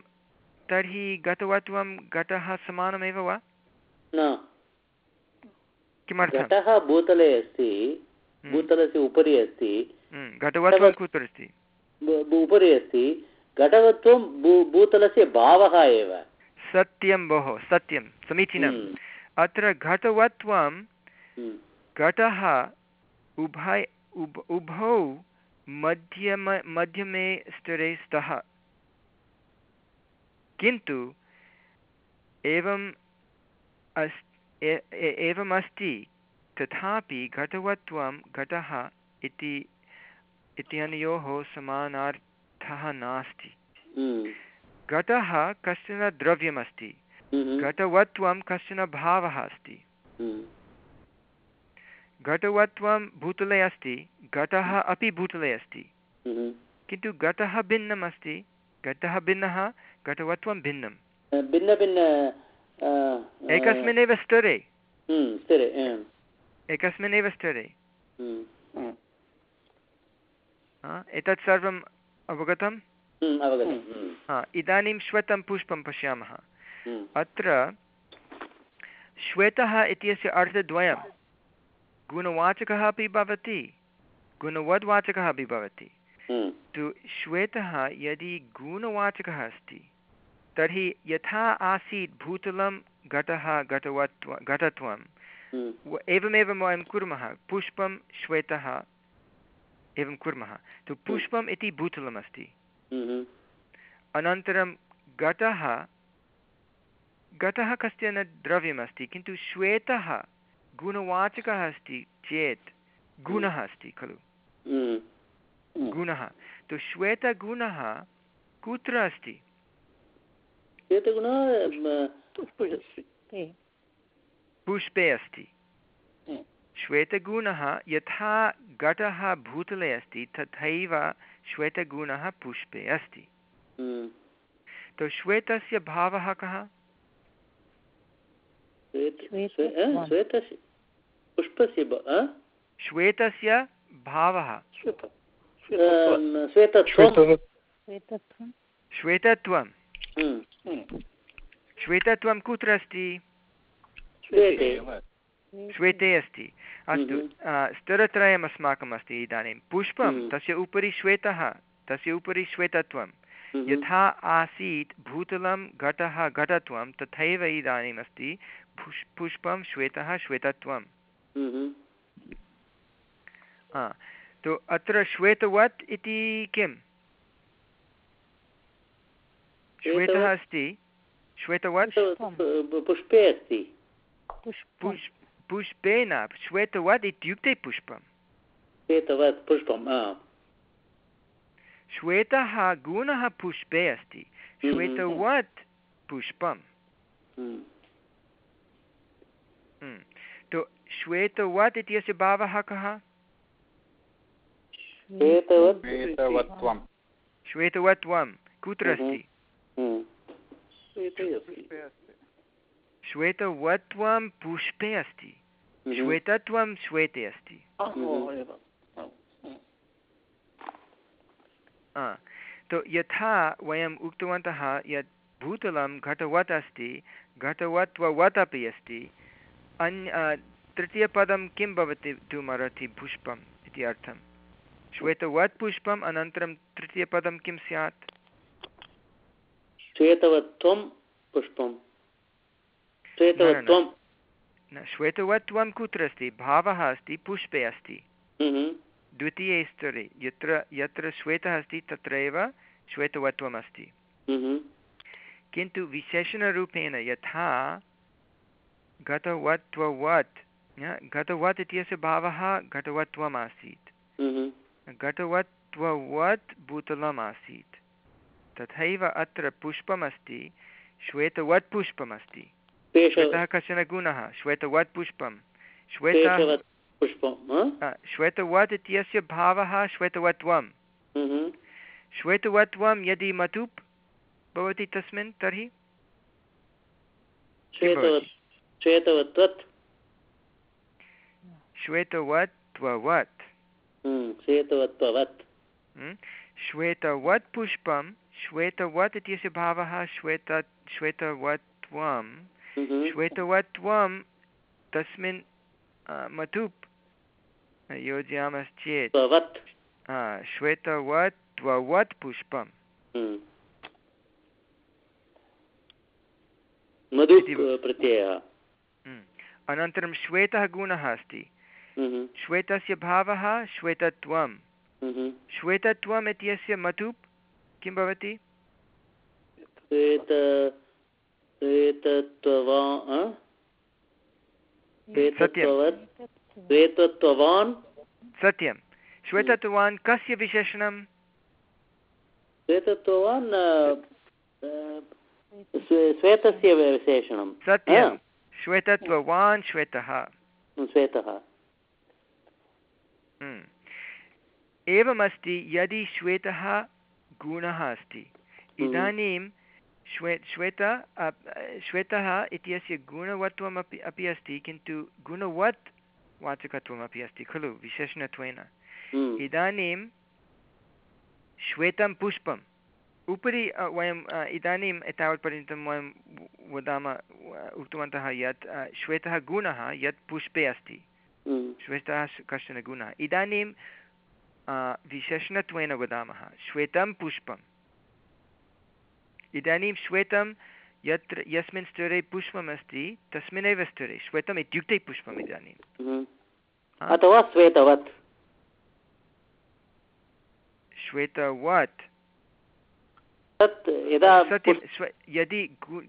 [SPEAKER 1] तर्हि घटवत्वं घटः समानमेव वा? किमर्थं
[SPEAKER 3] घटः भूतले अस्ति
[SPEAKER 1] हम्म,
[SPEAKER 3] भूतलस्य उपरि अस्ति।
[SPEAKER 1] घटवत्वं कुत्र अस्ति?
[SPEAKER 3] उपरि अस्ति। घटवत्वं भू- भूतलस्य भावः एव।
[SPEAKER 1] सत्यं भोः सत्यं समीचीनम्।
[SPEAKER 3] हम्म,
[SPEAKER 1] अत्र घटवत्वं
[SPEAKER 3] हम्म,
[SPEAKER 1] घटः उभय उभ उभौ मध्यम मध्यमे स्तरे स्तः। किन्तु एवम् अस् एवमस्ति तथापि घटवत्वं घटः इति इत्यनयोः समानार्थः नास्ति।
[SPEAKER 3] हम्म,
[SPEAKER 1] घटः कश्चन द्रव्यमस्ति।
[SPEAKER 3] हम्म,
[SPEAKER 1] घटवत्वं कश्चन भावः अस्ति।
[SPEAKER 3] हम्म,
[SPEAKER 1] घटवत्वं भूतले अस्ति घटः अपि भूतले अस्ति।
[SPEAKER 3] हम्म।
[SPEAKER 1] किन्तु घटः भिन्नम् अस्ति घटः भिन्नः घटवत्वं भिन्नं
[SPEAKER 3] भिन्नभिन्न
[SPEAKER 1] एकस्मिन्नेव स्तरे।
[SPEAKER 3] हम्म।
[SPEAKER 1] एकस्मिन्नेव स्तरे।
[SPEAKER 3] हम्म,
[SPEAKER 1] एतत् सर्वम् अवगतं
[SPEAKER 3] हम्म, हम्म,
[SPEAKER 1] हा, इदानीं श्वेतं पुष्पं पश्यामः।
[SPEAKER 3] हम्म,
[SPEAKER 1] अत्र श्वेतः इत्यस्य अर्थद्वयं। गुणवाचकः अपि भवति गुणवद्वाचकः अपि भवति।
[SPEAKER 3] हम्म,
[SPEAKER 1] तु श्वेतः यदि गुणवाचकः अस्ति तर्हि यथा आसीत् भूतलं घटः घटवत्व घटत्वं।
[SPEAKER 3] हम्म,
[SPEAKER 1] एवमेव वयं कुर्मः पुष्पं श्वेतः एवं कुर्मः। तु पुष्पम् इति भूतलमस्ति।
[SPEAKER 3] हम्म,
[SPEAKER 1] अनन्तरं घटः घटः कश्चन द्रव्यमस्ति किन्तु श्वेतः गुणवाचकः अस्ति चेत् गुणः अस्ति खलु।
[SPEAKER 3] हम्म,
[SPEAKER 1] गुणः। तु श्वेतगुणः कुत्र अस्ति?
[SPEAKER 6] ते
[SPEAKER 1] पुष्पे। अस्ति। श्वेतगुणः यथा घटः भूतले अस्ति तथैव श्वेतगुणः पुष्पे अस्ति।
[SPEAKER 3] हम्म,
[SPEAKER 1] तु श्वेतस्य भावः कः?
[SPEAKER 3] अ, श्वेतस्य पुष्पस्य ब- अ?
[SPEAKER 1] श्वेतस्य भावः।
[SPEAKER 3] श्वेतत्वं।
[SPEAKER 2] श्वेतः
[SPEAKER 6] श्वेतत्वं
[SPEAKER 1] श्वेतत्वं
[SPEAKER 3] हम्म,
[SPEAKER 1] श्वेतत्वं कुत्र अस्ति?
[SPEAKER 3] श्वेते
[SPEAKER 1] अस्ति। अस्तु
[SPEAKER 3] हम्म।
[SPEAKER 1] स्तरत्रयम् अस्माकम् अस्ति इदानीं। पुष्पं
[SPEAKER 3] हम्म।
[SPEAKER 1] तस्य उपरि श्वेतः तस्य उपरि श्वेतत्वं।
[SPEAKER 3] हम्म,
[SPEAKER 1] यथा आसीत् भूतलं घटः घटत्वं तथैव इदानीम् अस्ति पुष् पुष्पं श्वेतः श्वेतत्वं
[SPEAKER 3] हम्म,
[SPEAKER 1] तु अत्र श्वेतवत् इति किम् श्वेतः अस्ति। श्वेतवत्?
[SPEAKER 3] पुष्पे। अस्ति।
[SPEAKER 6] पुष्पं
[SPEAKER 1] पुष् पुष्पे न श्वेतवत् इत्युक्ते पुष्पं
[SPEAKER 3] श्वेतवत् पुष्पं हा.
[SPEAKER 1] श्वेतः गुणः पुष्पे अस्ति
[SPEAKER 3] हम्म,
[SPEAKER 1] श्वेतवत् पुष्पं। तु श्वेतवत् इत्यस्य भावः कः
[SPEAKER 3] श्वेतवत्
[SPEAKER 5] श्वेतवत्वं
[SPEAKER 1] कुत्र अस्ति श्वेतवत्वं पुष्पे अस्ति।
[SPEAKER 3] हम्म.
[SPEAKER 1] श्वेतत्वं श्वेते अस्ति।
[SPEAKER 3] अहो, एवं.
[SPEAKER 1] हा तु यथा वयम् उक्तवन्तः यत् भूतलं घटवत् अस्ति घटवत्ववत् अपि अस्ति। अन्य तृतीयपदं किं भवति तुमर्हति पुष्पम् इति अर्थं? श्वेतवत् पुष्पम् अनन्तरं तृतीयपदं किं स्यात्?
[SPEAKER 3] श्वेतवत्वं पुष्पं श्वेतवत्वं
[SPEAKER 1] न श्वेतवत्वं कुत्र अस्ति? भावः अस्ति पुष्पे अस्ति।
[SPEAKER 3] हम्म.
[SPEAKER 1] द्वितीये स्तरे यत्र यत्र श्वेतः अस्ति तत्रैव श्वेतवत्वम् अस्ति।
[SPEAKER 3] हम्म.
[SPEAKER 1] किन्तु विशेषणरूपेण यथा घटवत्ववत् य- घटवत् इत्यस्य भावः घटवत्वम् आसीत्।
[SPEAKER 3] हम्म.
[SPEAKER 1] घटवत्ववत् भूतलम् आसीत्। तथैव अत्र पुष्पमस्ति श्वेतवत् पुष्पमस्ति
[SPEAKER 3] पेष-
[SPEAKER 1] श्वेतः कश्चन गुणः श्वेतवत् पुष्पं श्वेतः श्वेतवत् इत्यस्य भावः श्वेतवत्वं
[SPEAKER 3] हम्म.
[SPEAKER 1] श्वेतवत्वं यदि मतुप् भवति तस्मिन् तर्हि श्वेतवत्ववत्
[SPEAKER 3] हम्म. श्वेतवत्ववत्
[SPEAKER 1] म्? श्वेतवत् पुष्पं श्वेतवत् इत्यस्य भावः श्वेत श्वेतवत्वं
[SPEAKER 3] हम्म.
[SPEAKER 1] श्वेतवत्वं तस्मिन् मतुप् योजयामश्चेत्।
[SPEAKER 3] त्ववत्
[SPEAKER 1] अ, श्वेतवत्ववत् पुष्पं
[SPEAKER 3] हम्म. मधु
[SPEAKER 1] इति-
[SPEAKER 3] प्रत्ययः।
[SPEAKER 1] म्. अनन्तरं श्वेतः गुणः अस्ति।
[SPEAKER 3] हम्म.
[SPEAKER 1] श्वेतस्य भावः श्वेतत्वं
[SPEAKER 3] हम्म.
[SPEAKER 1] श्वेतत्वम् इत्यस्य मतुप् किं भवति?
[SPEAKER 3] श्वेत श्वेतत्ववान्?
[SPEAKER 1] सत्यं श्वेतत्वान् कस्य विशेषणं
[SPEAKER 3] श्वेतत्ववान् श्वे- श्वेतस्य विशेषणं
[SPEAKER 1] सत्यं श्वेतत्ववान् श्वेतः।
[SPEAKER 3] श्वेतः।
[SPEAKER 1] एवमस्ति यदि श्वेतः गुणः अस्ति। इदानीं श्वे श्वेत श्वेतः इत्यस्य गुणवत्वमपि अपि अस्ति किन्तु गुणवत् वाचकत्वमपि अस्ति खलु विशेषणत्वेन. इदानीं श्वेतं पुष्पम् उपरि अ, वयं इदानीम् एतावत्पर्यन्तं वयं वदामः उक्तवन्तः यत् श्वेतः गुणः यत् पुष्पे अस्ति. श्वेतः कश्चन गुणः इदानीं विशेषणत्वेन वदामः श्वेतं पुष्पम् इदानीं श्वेतं यत्र यस्मिन् स्तरे पुष्पमस्ति तस्मिन्नेव स्तरे श्वेतम् इत्युक्ते पुष्पम् इदानीं
[SPEAKER 3] हम्म. अथवा श्वेतवत्
[SPEAKER 1] श्वेतवत्
[SPEAKER 3] तत् यदा
[SPEAKER 1] सत्यं यदि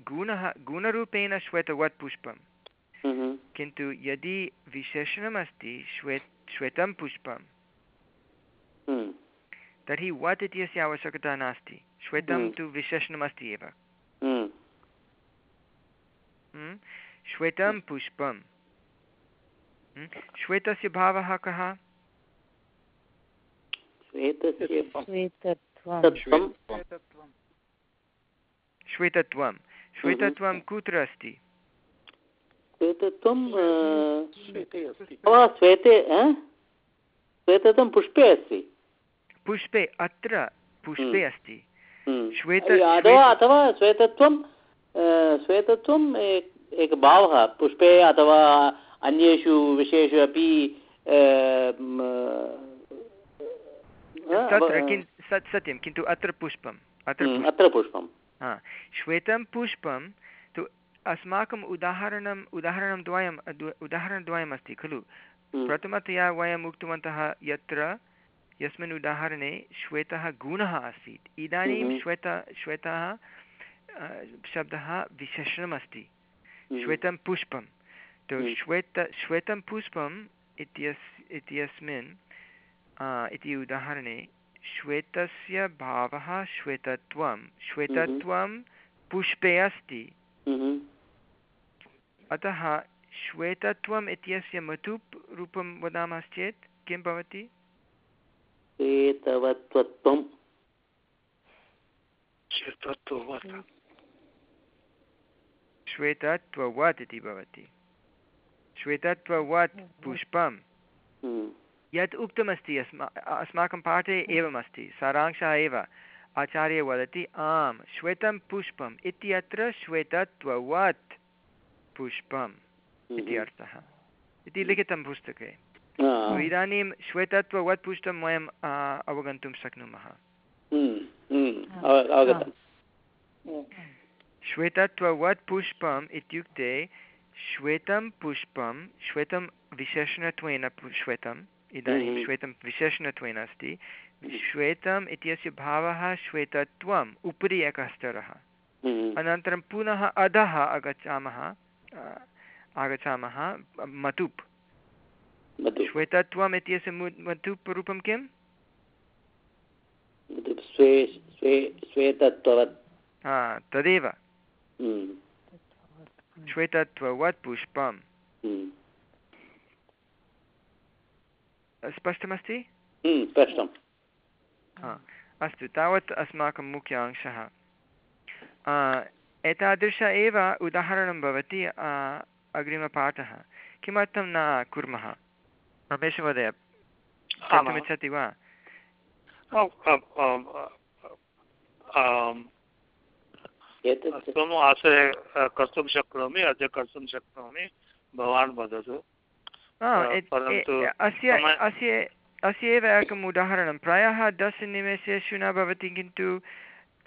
[SPEAKER 1] गुणः गुणरूपेण श्वेतवत् पुष्पं
[SPEAKER 3] हम्म.
[SPEAKER 1] किन्तु यदि विशेषणमस्ति श्वे श्वेतं पुष्पं
[SPEAKER 3] हम्म.
[SPEAKER 1] तर्हि वत् इत्यस्य आवश्यकता नास्ति श्वेतं
[SPEAKER 3] हम्म।
[SPEAKER 1] तु विशेषणमस्ति एव।
[SPEAKER 3] हम्म.
[SPEAKER 1] हम्म? श्वेतं पुष्पं हम्म? श्वेतस्य भावः कः?
[SPEAKER 6] श्वेतत्वं
[SPEAKER 1] श्वेतत्वं कुत्र अस्ति?
[SPEAKER 3] श्वेतत्वं श्वेते श्वेतत्वं पुष्पे अस्ति।
[SPEAKER 1] पुष्पे अत्र पुष्पे। अस्ति. श्वेत-
[SPEAKER 3] अथवा अथवा श्वेतत्वं श्वेतत्वम् एक भावः पुष्पे अथवा अन्येषु विषयेषु अपि
[SPEAKER 1] सत्यं किन्तु अत्र पुष्पम् अत्र
[SPEAKER 3] हम्म, अत्र पुष्पं
[SPEAKER 1] हा श्वेतं पुष्पं तु अस्माकम् उदाहरणम् उदाहरणं द्वयम् अद्व- उदाहरणद्वयमस्ति खलु?
[SPEAKER 3] हम्म।
[SPEAKER 1] प्रथमतया वयम् उक्तवन्तः यत्र यस्मिन् उदाहरणे श्वेतः गुणः आसीत् इदानीं। श्वेत श्वेतः शब्दः विशेषणमस्ति। श्वेतं पुष्पं तो
[SPEAKER 3] हम्म।
[SPEAKER 1] श्वेत श्वेतं पुष्पम् इत्यस् इत्यस्मिन् इति उदाहरणे श्वेतस्य भावः श्वेतत्वं श्वेतत्वं पुष्पे अस्ति। अतः श्वेतत्वम् इत्यस्य मतुप् रूपं वदामश्चेत् किं भवति
[SPEAKER 3] श्वेतवत्वत्वं
[SPEAKER 4] चेतत्ववत्
[SPEAKER 1] श्वेतत्ववत्। इति भवति। श्वेतत्ववत् पुष्पं
[SPEAKER 3] हम्म।
[SPEAKER 1] यत् उक्तमस्ति अस्मा अस्माकं पाठे एवमस्ति सारांशः एव। आचार्य वदति आम् श्वेतं पुष्पम् इत्यत्र श्वेतत्ववत् पुष्पम् इति अर्थः। इति लिखितं पुस्तके। इदानीं श्वेतत्ववत् पुष्पं वयम् अवगन्तुं शक्नुमः।
[SPEAKER 3] अव- अवगतम्
[SPEAKER 1] श्वेतत्ववत् पुष्पम् इत्युक्ते श्वेतं पुष्पं श्वेतं विशेषणत्वेन श्वेतम् इदानीं
[SPEAKER 3] Mhm.
[SPEAKER 1] श्वेतं विशेषणत्वेन अस्ति। श्वेतम् इत्यस्य भावः श्वेतत्वम् उपरि एकः स्तरः अनन्तरं पुनः अधः आगच्छामः आगच्छामः मतुप् श्वेतत्वम् इत्यस्य मु- मतुप् रूपं किम्?
[SPEAKER 3] मधु स्वे स्वे स्वेतत्ववत्
[SPEAKER 1] हा तदेव।
[SPEAKER 3] हम्म,
[SPEAKER 1] श्वेतत्ववत् पुष्पं
[SPEAKER 3] हम्म,
[SPEAKER 1] स्पष्टमस्ति?
[SPEAKER 3] हम्म, स्पष्टं
[SPEAKER 1] अस्तु तावत् अस्माकं मुख्य अंशः एतादृश एव उदाहरणं भवति अग्रिमपाठः। किमर्थं न कुर्मः? रमेशमहोदय कर्तुमिच्छति वा
[SPEAKER 3] एतत्
[SPEAKER 4] सोमवासरे अ, कर्तुं शक्नोमि अद्य कर्तुं शक्नोमि भवान् वदतु
[SPEAKER 1] हा, अस्य अस्य अस्य एव एकम् उदाहरणं प्रायः दशनिमेषेषु न भवति किन्तु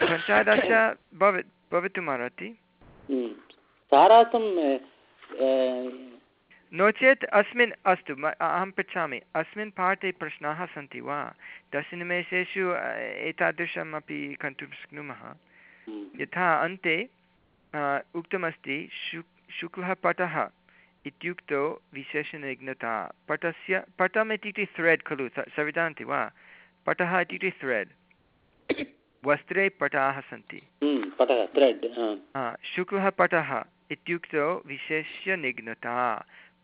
[SPEAKER 1] पञ्चादश भव भवितुमर्हति
[SPEAKER 3] अ,
[SPEAKER 1] नो चेत् अस्मिन् अस्तु अहं पृच्छामि। अस्मिन् पाठे प्रश्नाः सन्ति वा? दशनिमेषेषु अ, एतादृशमपि कर्तुं शक्नुमः?
[SPEAKER 3] हम्म,
[SPEAKER 1] यथा अन्ते उक्तमस्ति शु शुक्लः पटः इत्युक्तौ विशेषनिघ्नता पटस्य पटम् इत्युक्ते थ्रेड् खलु सर्वे जानन्ति वा? पटः इत्युक्ते थ्रेड् वस्त्रे पटाः सन्ति।
[SPEAKER 3] हम्म,
[SPEAKER 1] शुक्लः पटः इत्युक्तौ विशेष्यनिघ्नता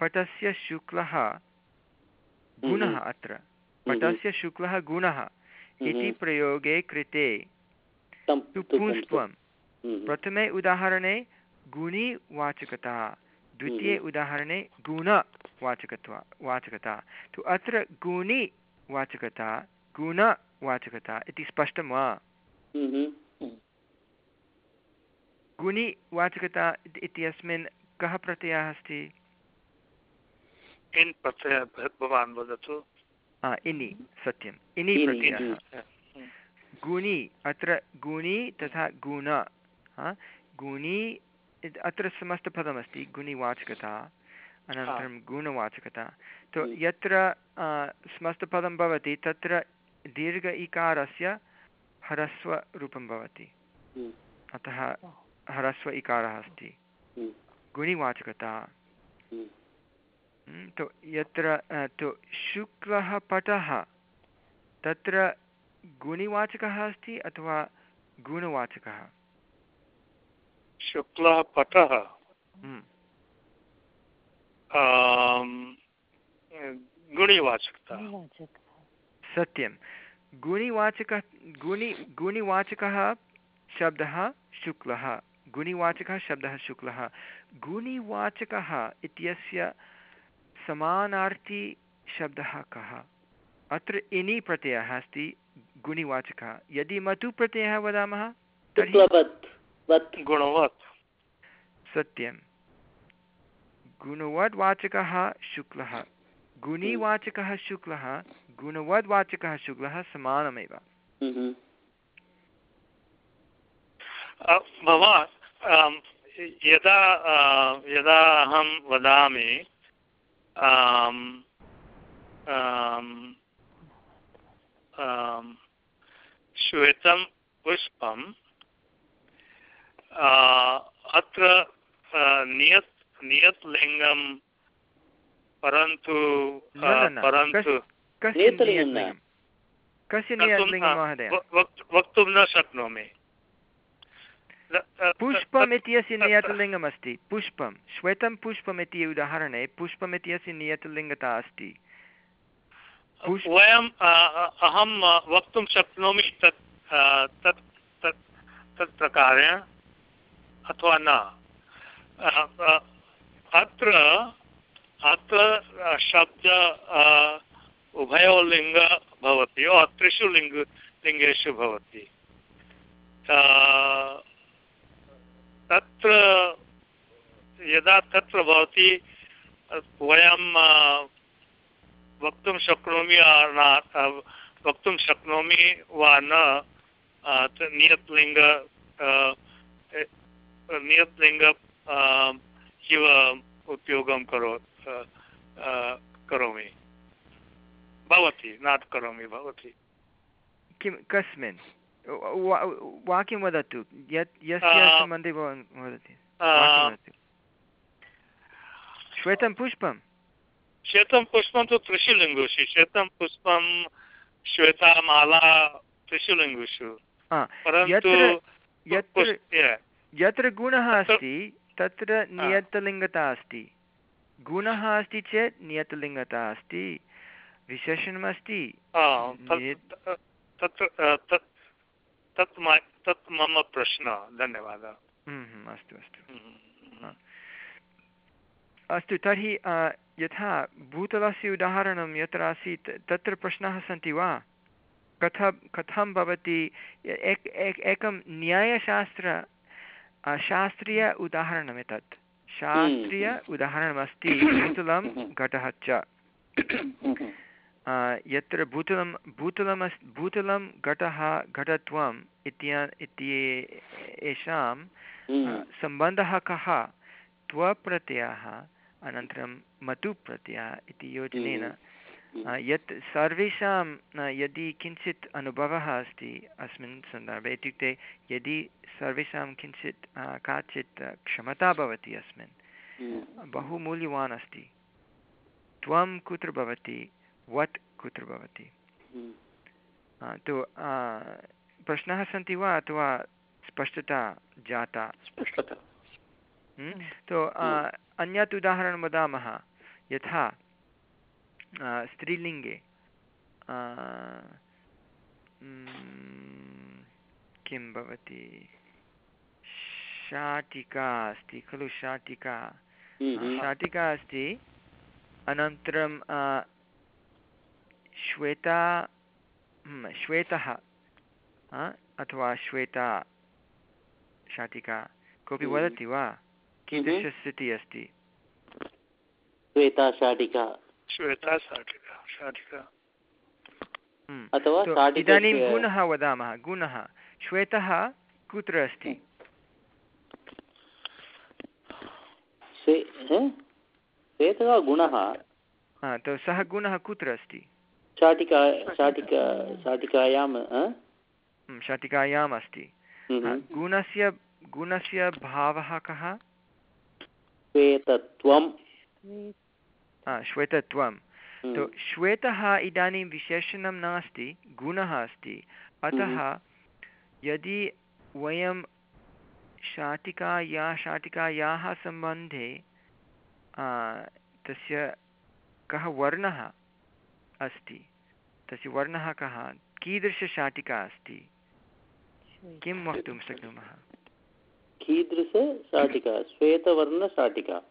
[SPEAKER 1] पटस्य शुक्लः गुणः
[SPEAKER 3] हम्म,
[SPEAKER 1] अत्र। पटस्य शुक्लः गुणः इति
[SPEAKER 3] हम्म,
[SPEAKER 1] प्रयोगे कृते। पुंस्त्वं
[SPEAKER 3] हम्म,
[SPEAKER 1] प्रथमे उदाहरणे गुणिवाचकता द्वितीये उदाहरणे गुणवाचकत्वा वाचकता। तु अत्र गुणिवाचकता गुणवाचकता इति स्पष्टं वा?
[SPEAKER 3] हम्म,
[SPEAKER 1] गुणिवाचकता इति- इत्यस्मिन् कः प्रत्ययः अस्ति?
[SPEAKER 4] किं प्रत्यय भवान् वदतु।
[SPEAKER 1] हा, इनि सत्यम्। इनि
[SPEAKER 3] इनि,
[SPEAKER 1] प्रत्ययः। गुणि अत्र गुणि तथा गुण हा, गुणि अत्र समस्तपदमस्ति गुणिवाचकता अनन्तरं गुणवाचकता। तो। यत्र समस्तपदं भवति तत्र दीर्घ इकारस्य ह्रस्वरूपं भवति। अतः ह्रस्व इकारः अस्ति। गुणिवाचकता। तो यत्र अ, तो शुक्लः पटः तत्र गुणिवाचकः अस्ति अथवा गुणवाचकः?
[SPEAKER 4] शुक्लः पटः।
[SPEAKER 1] हम्म, सत्यं। गुणिवाचकः गुणि गुणिवाचकः शब्दः शुक्लः। गुणिवाचकः शब्दः शुक्लः। गुणिवाचकः इत्यस्य समानार्थी शब्दः कः? अत्र इनि प्रत्ययः अस्ति गुणिवाचकः। यदि मतु प्रत्ययः वदामः सत्यं। गुणवद्वाचकः शुक्लः। गुणिवाचकः शुक्लः गुणवद्वाचकः शुक्लः समानमेव।
[SPEAKER 3] हम्म,
[SPEAKER 4] भवान् यदा यदा अहं वदामि आम्, आम्, आम्, श्वेतं पुष्पं आ, अत्र नियत् नियत् लिङ्गं परन्तु. परन्तु वक्तुं न शक्नोमि त- त-
[SPEAKER 1] पुष्पम् इत्यस्य नियतलिङ्गमस्ति पुष्पं श्वेतं पुष्पम् इति उदाहरणे पुष्पम् इत्यस्य नियतलिङ्गता अस्ति पुष्प-
[SPEAKER 4] वयं आ, आ, अहं वक्तुं शक्नोमि तत् तत् तत् तत् प्रकारेण अथवा न अत्र अत्र शब्द उभयो लिङ्ग भवति त्रिषु लिङ्ग लिङ्गेषु भवति तत्र यदा तत्र भवति, वयं वक्तुं शक्नोमि वक्तुं शक्नोमि वा न नियतलिङ्ग नियतलिङ्ग इव उपयोगं करो करोमि। भवति न करोमि, भवति।
[SPEAKER 1] किं, कस्मिन्? वाक्यं वदतु यत् यस्य सम्बन्धे भवान् वदति श्वेतं पुष्पं
[SPEAKER 4] श्वेतं पुष्पं तु त्रिषु लिङ्गुषु श्वेतं पुष्पं श्वेतामाला त्रिषु लिङ्गुषु
[SPEAKER 1] यत्र गुणः अस्ति तत्र नियतलिङ्गता अस्ति गुणः अस्ति चेत् नियतलिङ्गता अस्ति विशेषणमस्ति
[SPEAKER 4] तत्र तत् तत् मा- तत् मम प्रश्नः। धन्यवादः।
[SPEAKER 1] हम्म, हम्म, अस्तु अस्तु।
[SPEAKER 4] हम्म।
[SPEAKER 1] अस्तु तर्हि यथा भूतलस्य उदाहरणं यत्र आसीत् तत्र प्रश्नाः सन्ति वा? कथ कथं भवति? एक एक एकं न्यायशास्त्र शास्त्रीय उदाहरणम् एतत्। शास्त्रीय उदाहरणमस्ति भूतलं घटः च। यत्र भूतलं भूतलमस् भूतलं घटः घटत्वम् इत्या इति येषां
[SPEAKER 3] हम्म।
[SPEAKER 1] सम्बन्धः कः त्वप्रत्ययः अनन्तरं मतुप्रत्ययः इति योजनेन
[SPEAKER 3] हम्म।
[SPEAKER 1] यत् सर्वेषां यदि किञ्चित् अनुभवः अस्ति अस्मिन् सन्दर्भे इत्युक्ते यदि सर्वेषां किञ्चित् काचित् क्षमता भवति अस्मिन्
[SPEAKER 3] हम्म।
[SPEAKER 1] बहु मूल्यवान् अस्ति त्वं कुत्र भवति वत् कुत्र भवति
[SPEAKER 3] हम्म।
[SPEAKER 1] अ, तु प्रश्नाः सन्ति वा अथवा स्पष्टता जाता
[SPEAKER 3] स्पष्टता
[SPEAKER 1] Hmm? तो अ, अन्यत् उदाहरणं वदामः यथा स्त्रीलिङ्गे किं भवति शाटिका अस्ति खलु शाटिका
[SPEAKER 3] हम्म।
[SPEAKER 1] शाटिका अस्ति अनन्तरं श्वेता हम्म, श्वेतः अथवा श्वेता शाटिका कोऽपि
[SPEAKER 3] हम्म।
[SPEAKER 1] वदति वा? कीदृशस्थितिः अस्ति।
[SPEAKER 3] श्वेता शाटिका।
[SPEAKER 4] श्वेता शाटिका शाटिका।
[SPEAKER 1] हम्म।
[SPEAKER 3] अथवा
[SPEAKER 1] तो
[SPEAKER 3] शाटिका
[SPEAKER 1] इदानीं गुणः वदामः गुणः। श्वेतः कुत्र अस्ति?
[SPEAKER 3] श्वेतः गुणः।
[SPEAKER 1] तो सः गुणः कुत्र अस्ति?
[SPEAKER 3] शाटिका शाटिका शाटिकायां
[SPEAKER 1] शाटिकायाम् अस्ति। गुणस्य गुणस्य भावः कः?
[SPEAKER 3] श्वेतत्वं
[SPEAKER 1] श्वेतत्वं। तो श्वेतः इदानीं विशेषणं नास्ति गुणः अस्ति। अतः यदि वयं शाटिकाया शाटिकायाः सम्बन्धे आ, तस्य कः वर्णः अस्ति तस्य वर्णः कः? कीदृशशाटिका अस्ति? किं वक्तुं शक्नुमः?
[SPEAKER 3] कीदृशशाटिका? श्वेतवर्णशाटिका।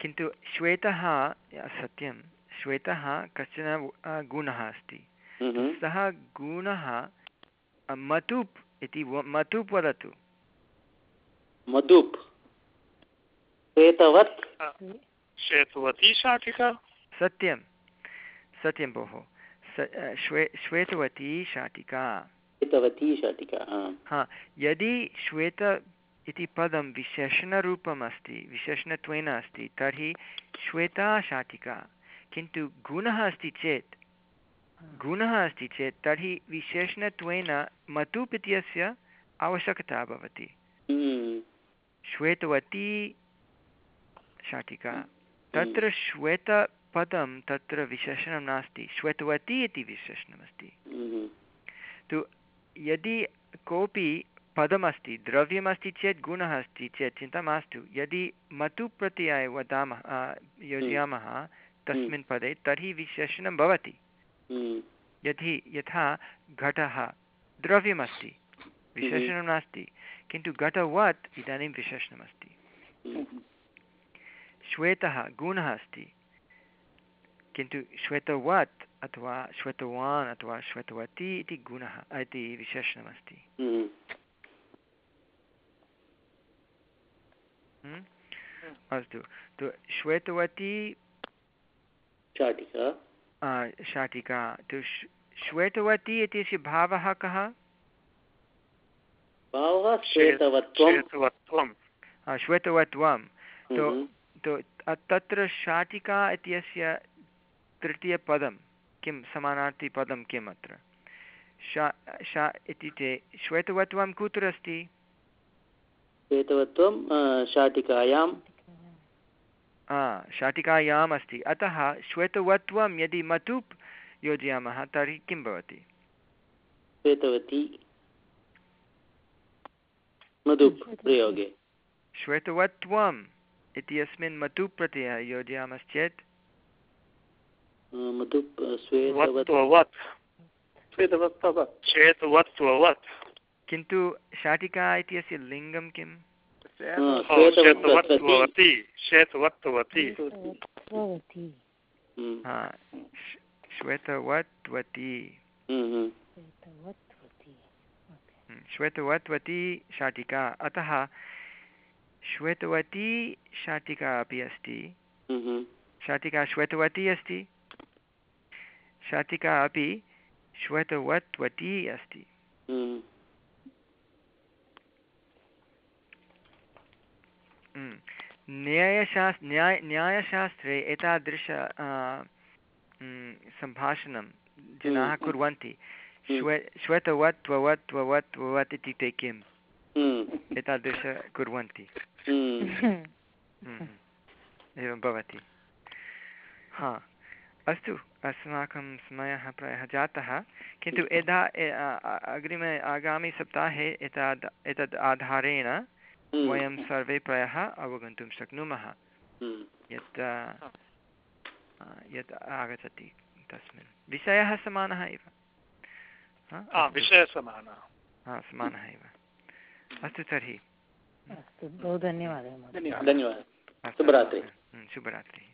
[SPEAKER 1] किन्तु श्वेतः सत्यं श्वेतः कश्चन गुणः अस्ति।
[SPEAKER 3] हम्म।
[SPEAKER 1] सः गुणः मतुप् इति मतुप् वदतु।
[SPEAKER 3] मधुप् श्वेतवत्?
[SPEAKER 4] श्वेतवती शाटिका।
[SPEAKER 1] सत्यं। सत्यं भोः। श्वे श्वेतवती शाटिका।
[SPEAKER 3] श्वेतवती शाटिका हा।
[SPEAKER 1] यदि श्वेत इति पदं विशेषणरूपम् अस्ति विशेषणत्वेन अस्ति तर्हि श्वेता शाटिका। किन्तु गुणः अस्ति चेत् गुणः अस्ति चेत् तर्हि विशेषणत्वेन मतुप् इत्यस्य आवश्यकता भवति।
[SPEAKER 3] हम्म,
[SPEAKER 1] श्वेतवती शाटिका। तत्र श्वेतपदं तत्र विशेषणं नास्ति श्वेतवती इति विशेषणमस्ति।
[SPEAKER 3] हम्म,
[SPEAKER 1] तु यदि कोऽपि पदमस्ति द्रव्यमस्ति चेत् गुणः अस्ति चेत् चिन्ता मास्तु। यदि मतु प्रत्यये वदामः योजयामः तस्मिन् पदे तर्हि विशेषणं भवति।
[SPEAKER 3] हम्म,
[SPEAKER 1] यदि यथा घटः द्रव्यमस्ति विशेषणं नास्ति किन्तु घटवत् इदानीं विशेषणमस्ति।
[SPEAKER 3] हम्म,
[SPEAKER 1] श्वेतः गुणः अस्ति किन्तु श्वेतवत् अथवा श्वेतवान् अथवा श्वेतवती इति गुणः इति विशेषणमस्ति।
[SPEAKER 3] हम्म,
[SPEAKER 1] Hmm? अस्तु। तु श्वेतवती
[SPEAKER 3] शाटिका?
[SPEAKER 1] शाटिका। तु श्वेतवती इत्यस्य भावः कः?
[SPEAKER 3] भावः श्वेतवत्वं
[SPEAKER 1] तो
[SPEAKER 3] हम्म,
[SPEAKER 1] तत्र शाटिका इत्यस्य तृतीयपदं किं? समानार्थीपदं किम् अत्र? शा शा इत्युक्ते श्वेतवत्वं कुत्र अस्ति?
[SPEAKER 3] श्वेतवत्वं शाटिकायां।
[SPEAKER 1] आ, शाटिकायाम् अस्ति। अतः श्वेतवत्वं यदि मतुप् योजयामः तर्हि किं भवति?
[SPEAKER 3] श्वेतवती। मधुप् प्रयोगे।
[SPEAKER 1] श्वेतवत्वम् इत्यस्मिन् मतुप् प्रत्ययः योजयामश्चेत्
[SPEAKER 3] अ, श्वेतवत्
[SPEAKER 4] श्वेतवत्ववत्
[SPEAKER 1] किन्तु शाटिका इत्यस्य लिङ्गं किम्
[SPEAKER 3] श्वेतवत्वती
[SPEAKER 4] श्वेतवत्ववती श्वेतवत्ववती
[SPEAKER 6] भवति
[SPEAKER 3] हम्म,
[SPEAKER 1] हा श्- श्वेतवत्वती
[SPEAKER 3] हम्म,
[SPEAKER 6] श्वेतवत्वति
[SPEAKER 1] हम्म, श्वेतवत्वती शाटिका। अतः श्वेतवती शाटिका अपि अस्ति।
[SPEAKER 3] हम्म,
[SPEAKER 1] शाटिका श्वेतवती अस्ति। शाटिका अपि श्वेतवत्वती अस्ति।
[SPEAKER 3] हम्म,
[SPEAKER 1] हम्म। न्यायशास् न्याय न्यायशास्त्रे एतादृश हम्म, सम्भाषणं जनाः। कुर्वन्ति। श्वे श्वेतवत् त्ववत् त्ववत् त्ववत् इत्युक्ते किम् एतादृश कुर्वन्ति। एवं भवति। हा। अस्तु अस्माकं समयः प्रायः जातः। किन्तु यदा अग्रिमे आगामिसप्ताहे एतद् एतद् आधारेण
[SPEAKER 3] हम्म,
[SPEAKER 1] वयं सर्वे प्रायः अवगन्तुं शक्नुमः।
[SPEAKER 3] हम्म,
[SPEAKER 1] यत् यत् आगच्छति तस्मिन्। विषयः समानः एव। हा, हा समानः। एव। अस्तु तर्हि।
[SPEAKER 6] बहु धन्यवादः
[SPEAKER 5] धन्यवादः।
[SPEAKER 3] धन्यवादः। शुभरात्रिः।
[SPEAKER 1] हम्म, शुभरात्रिः।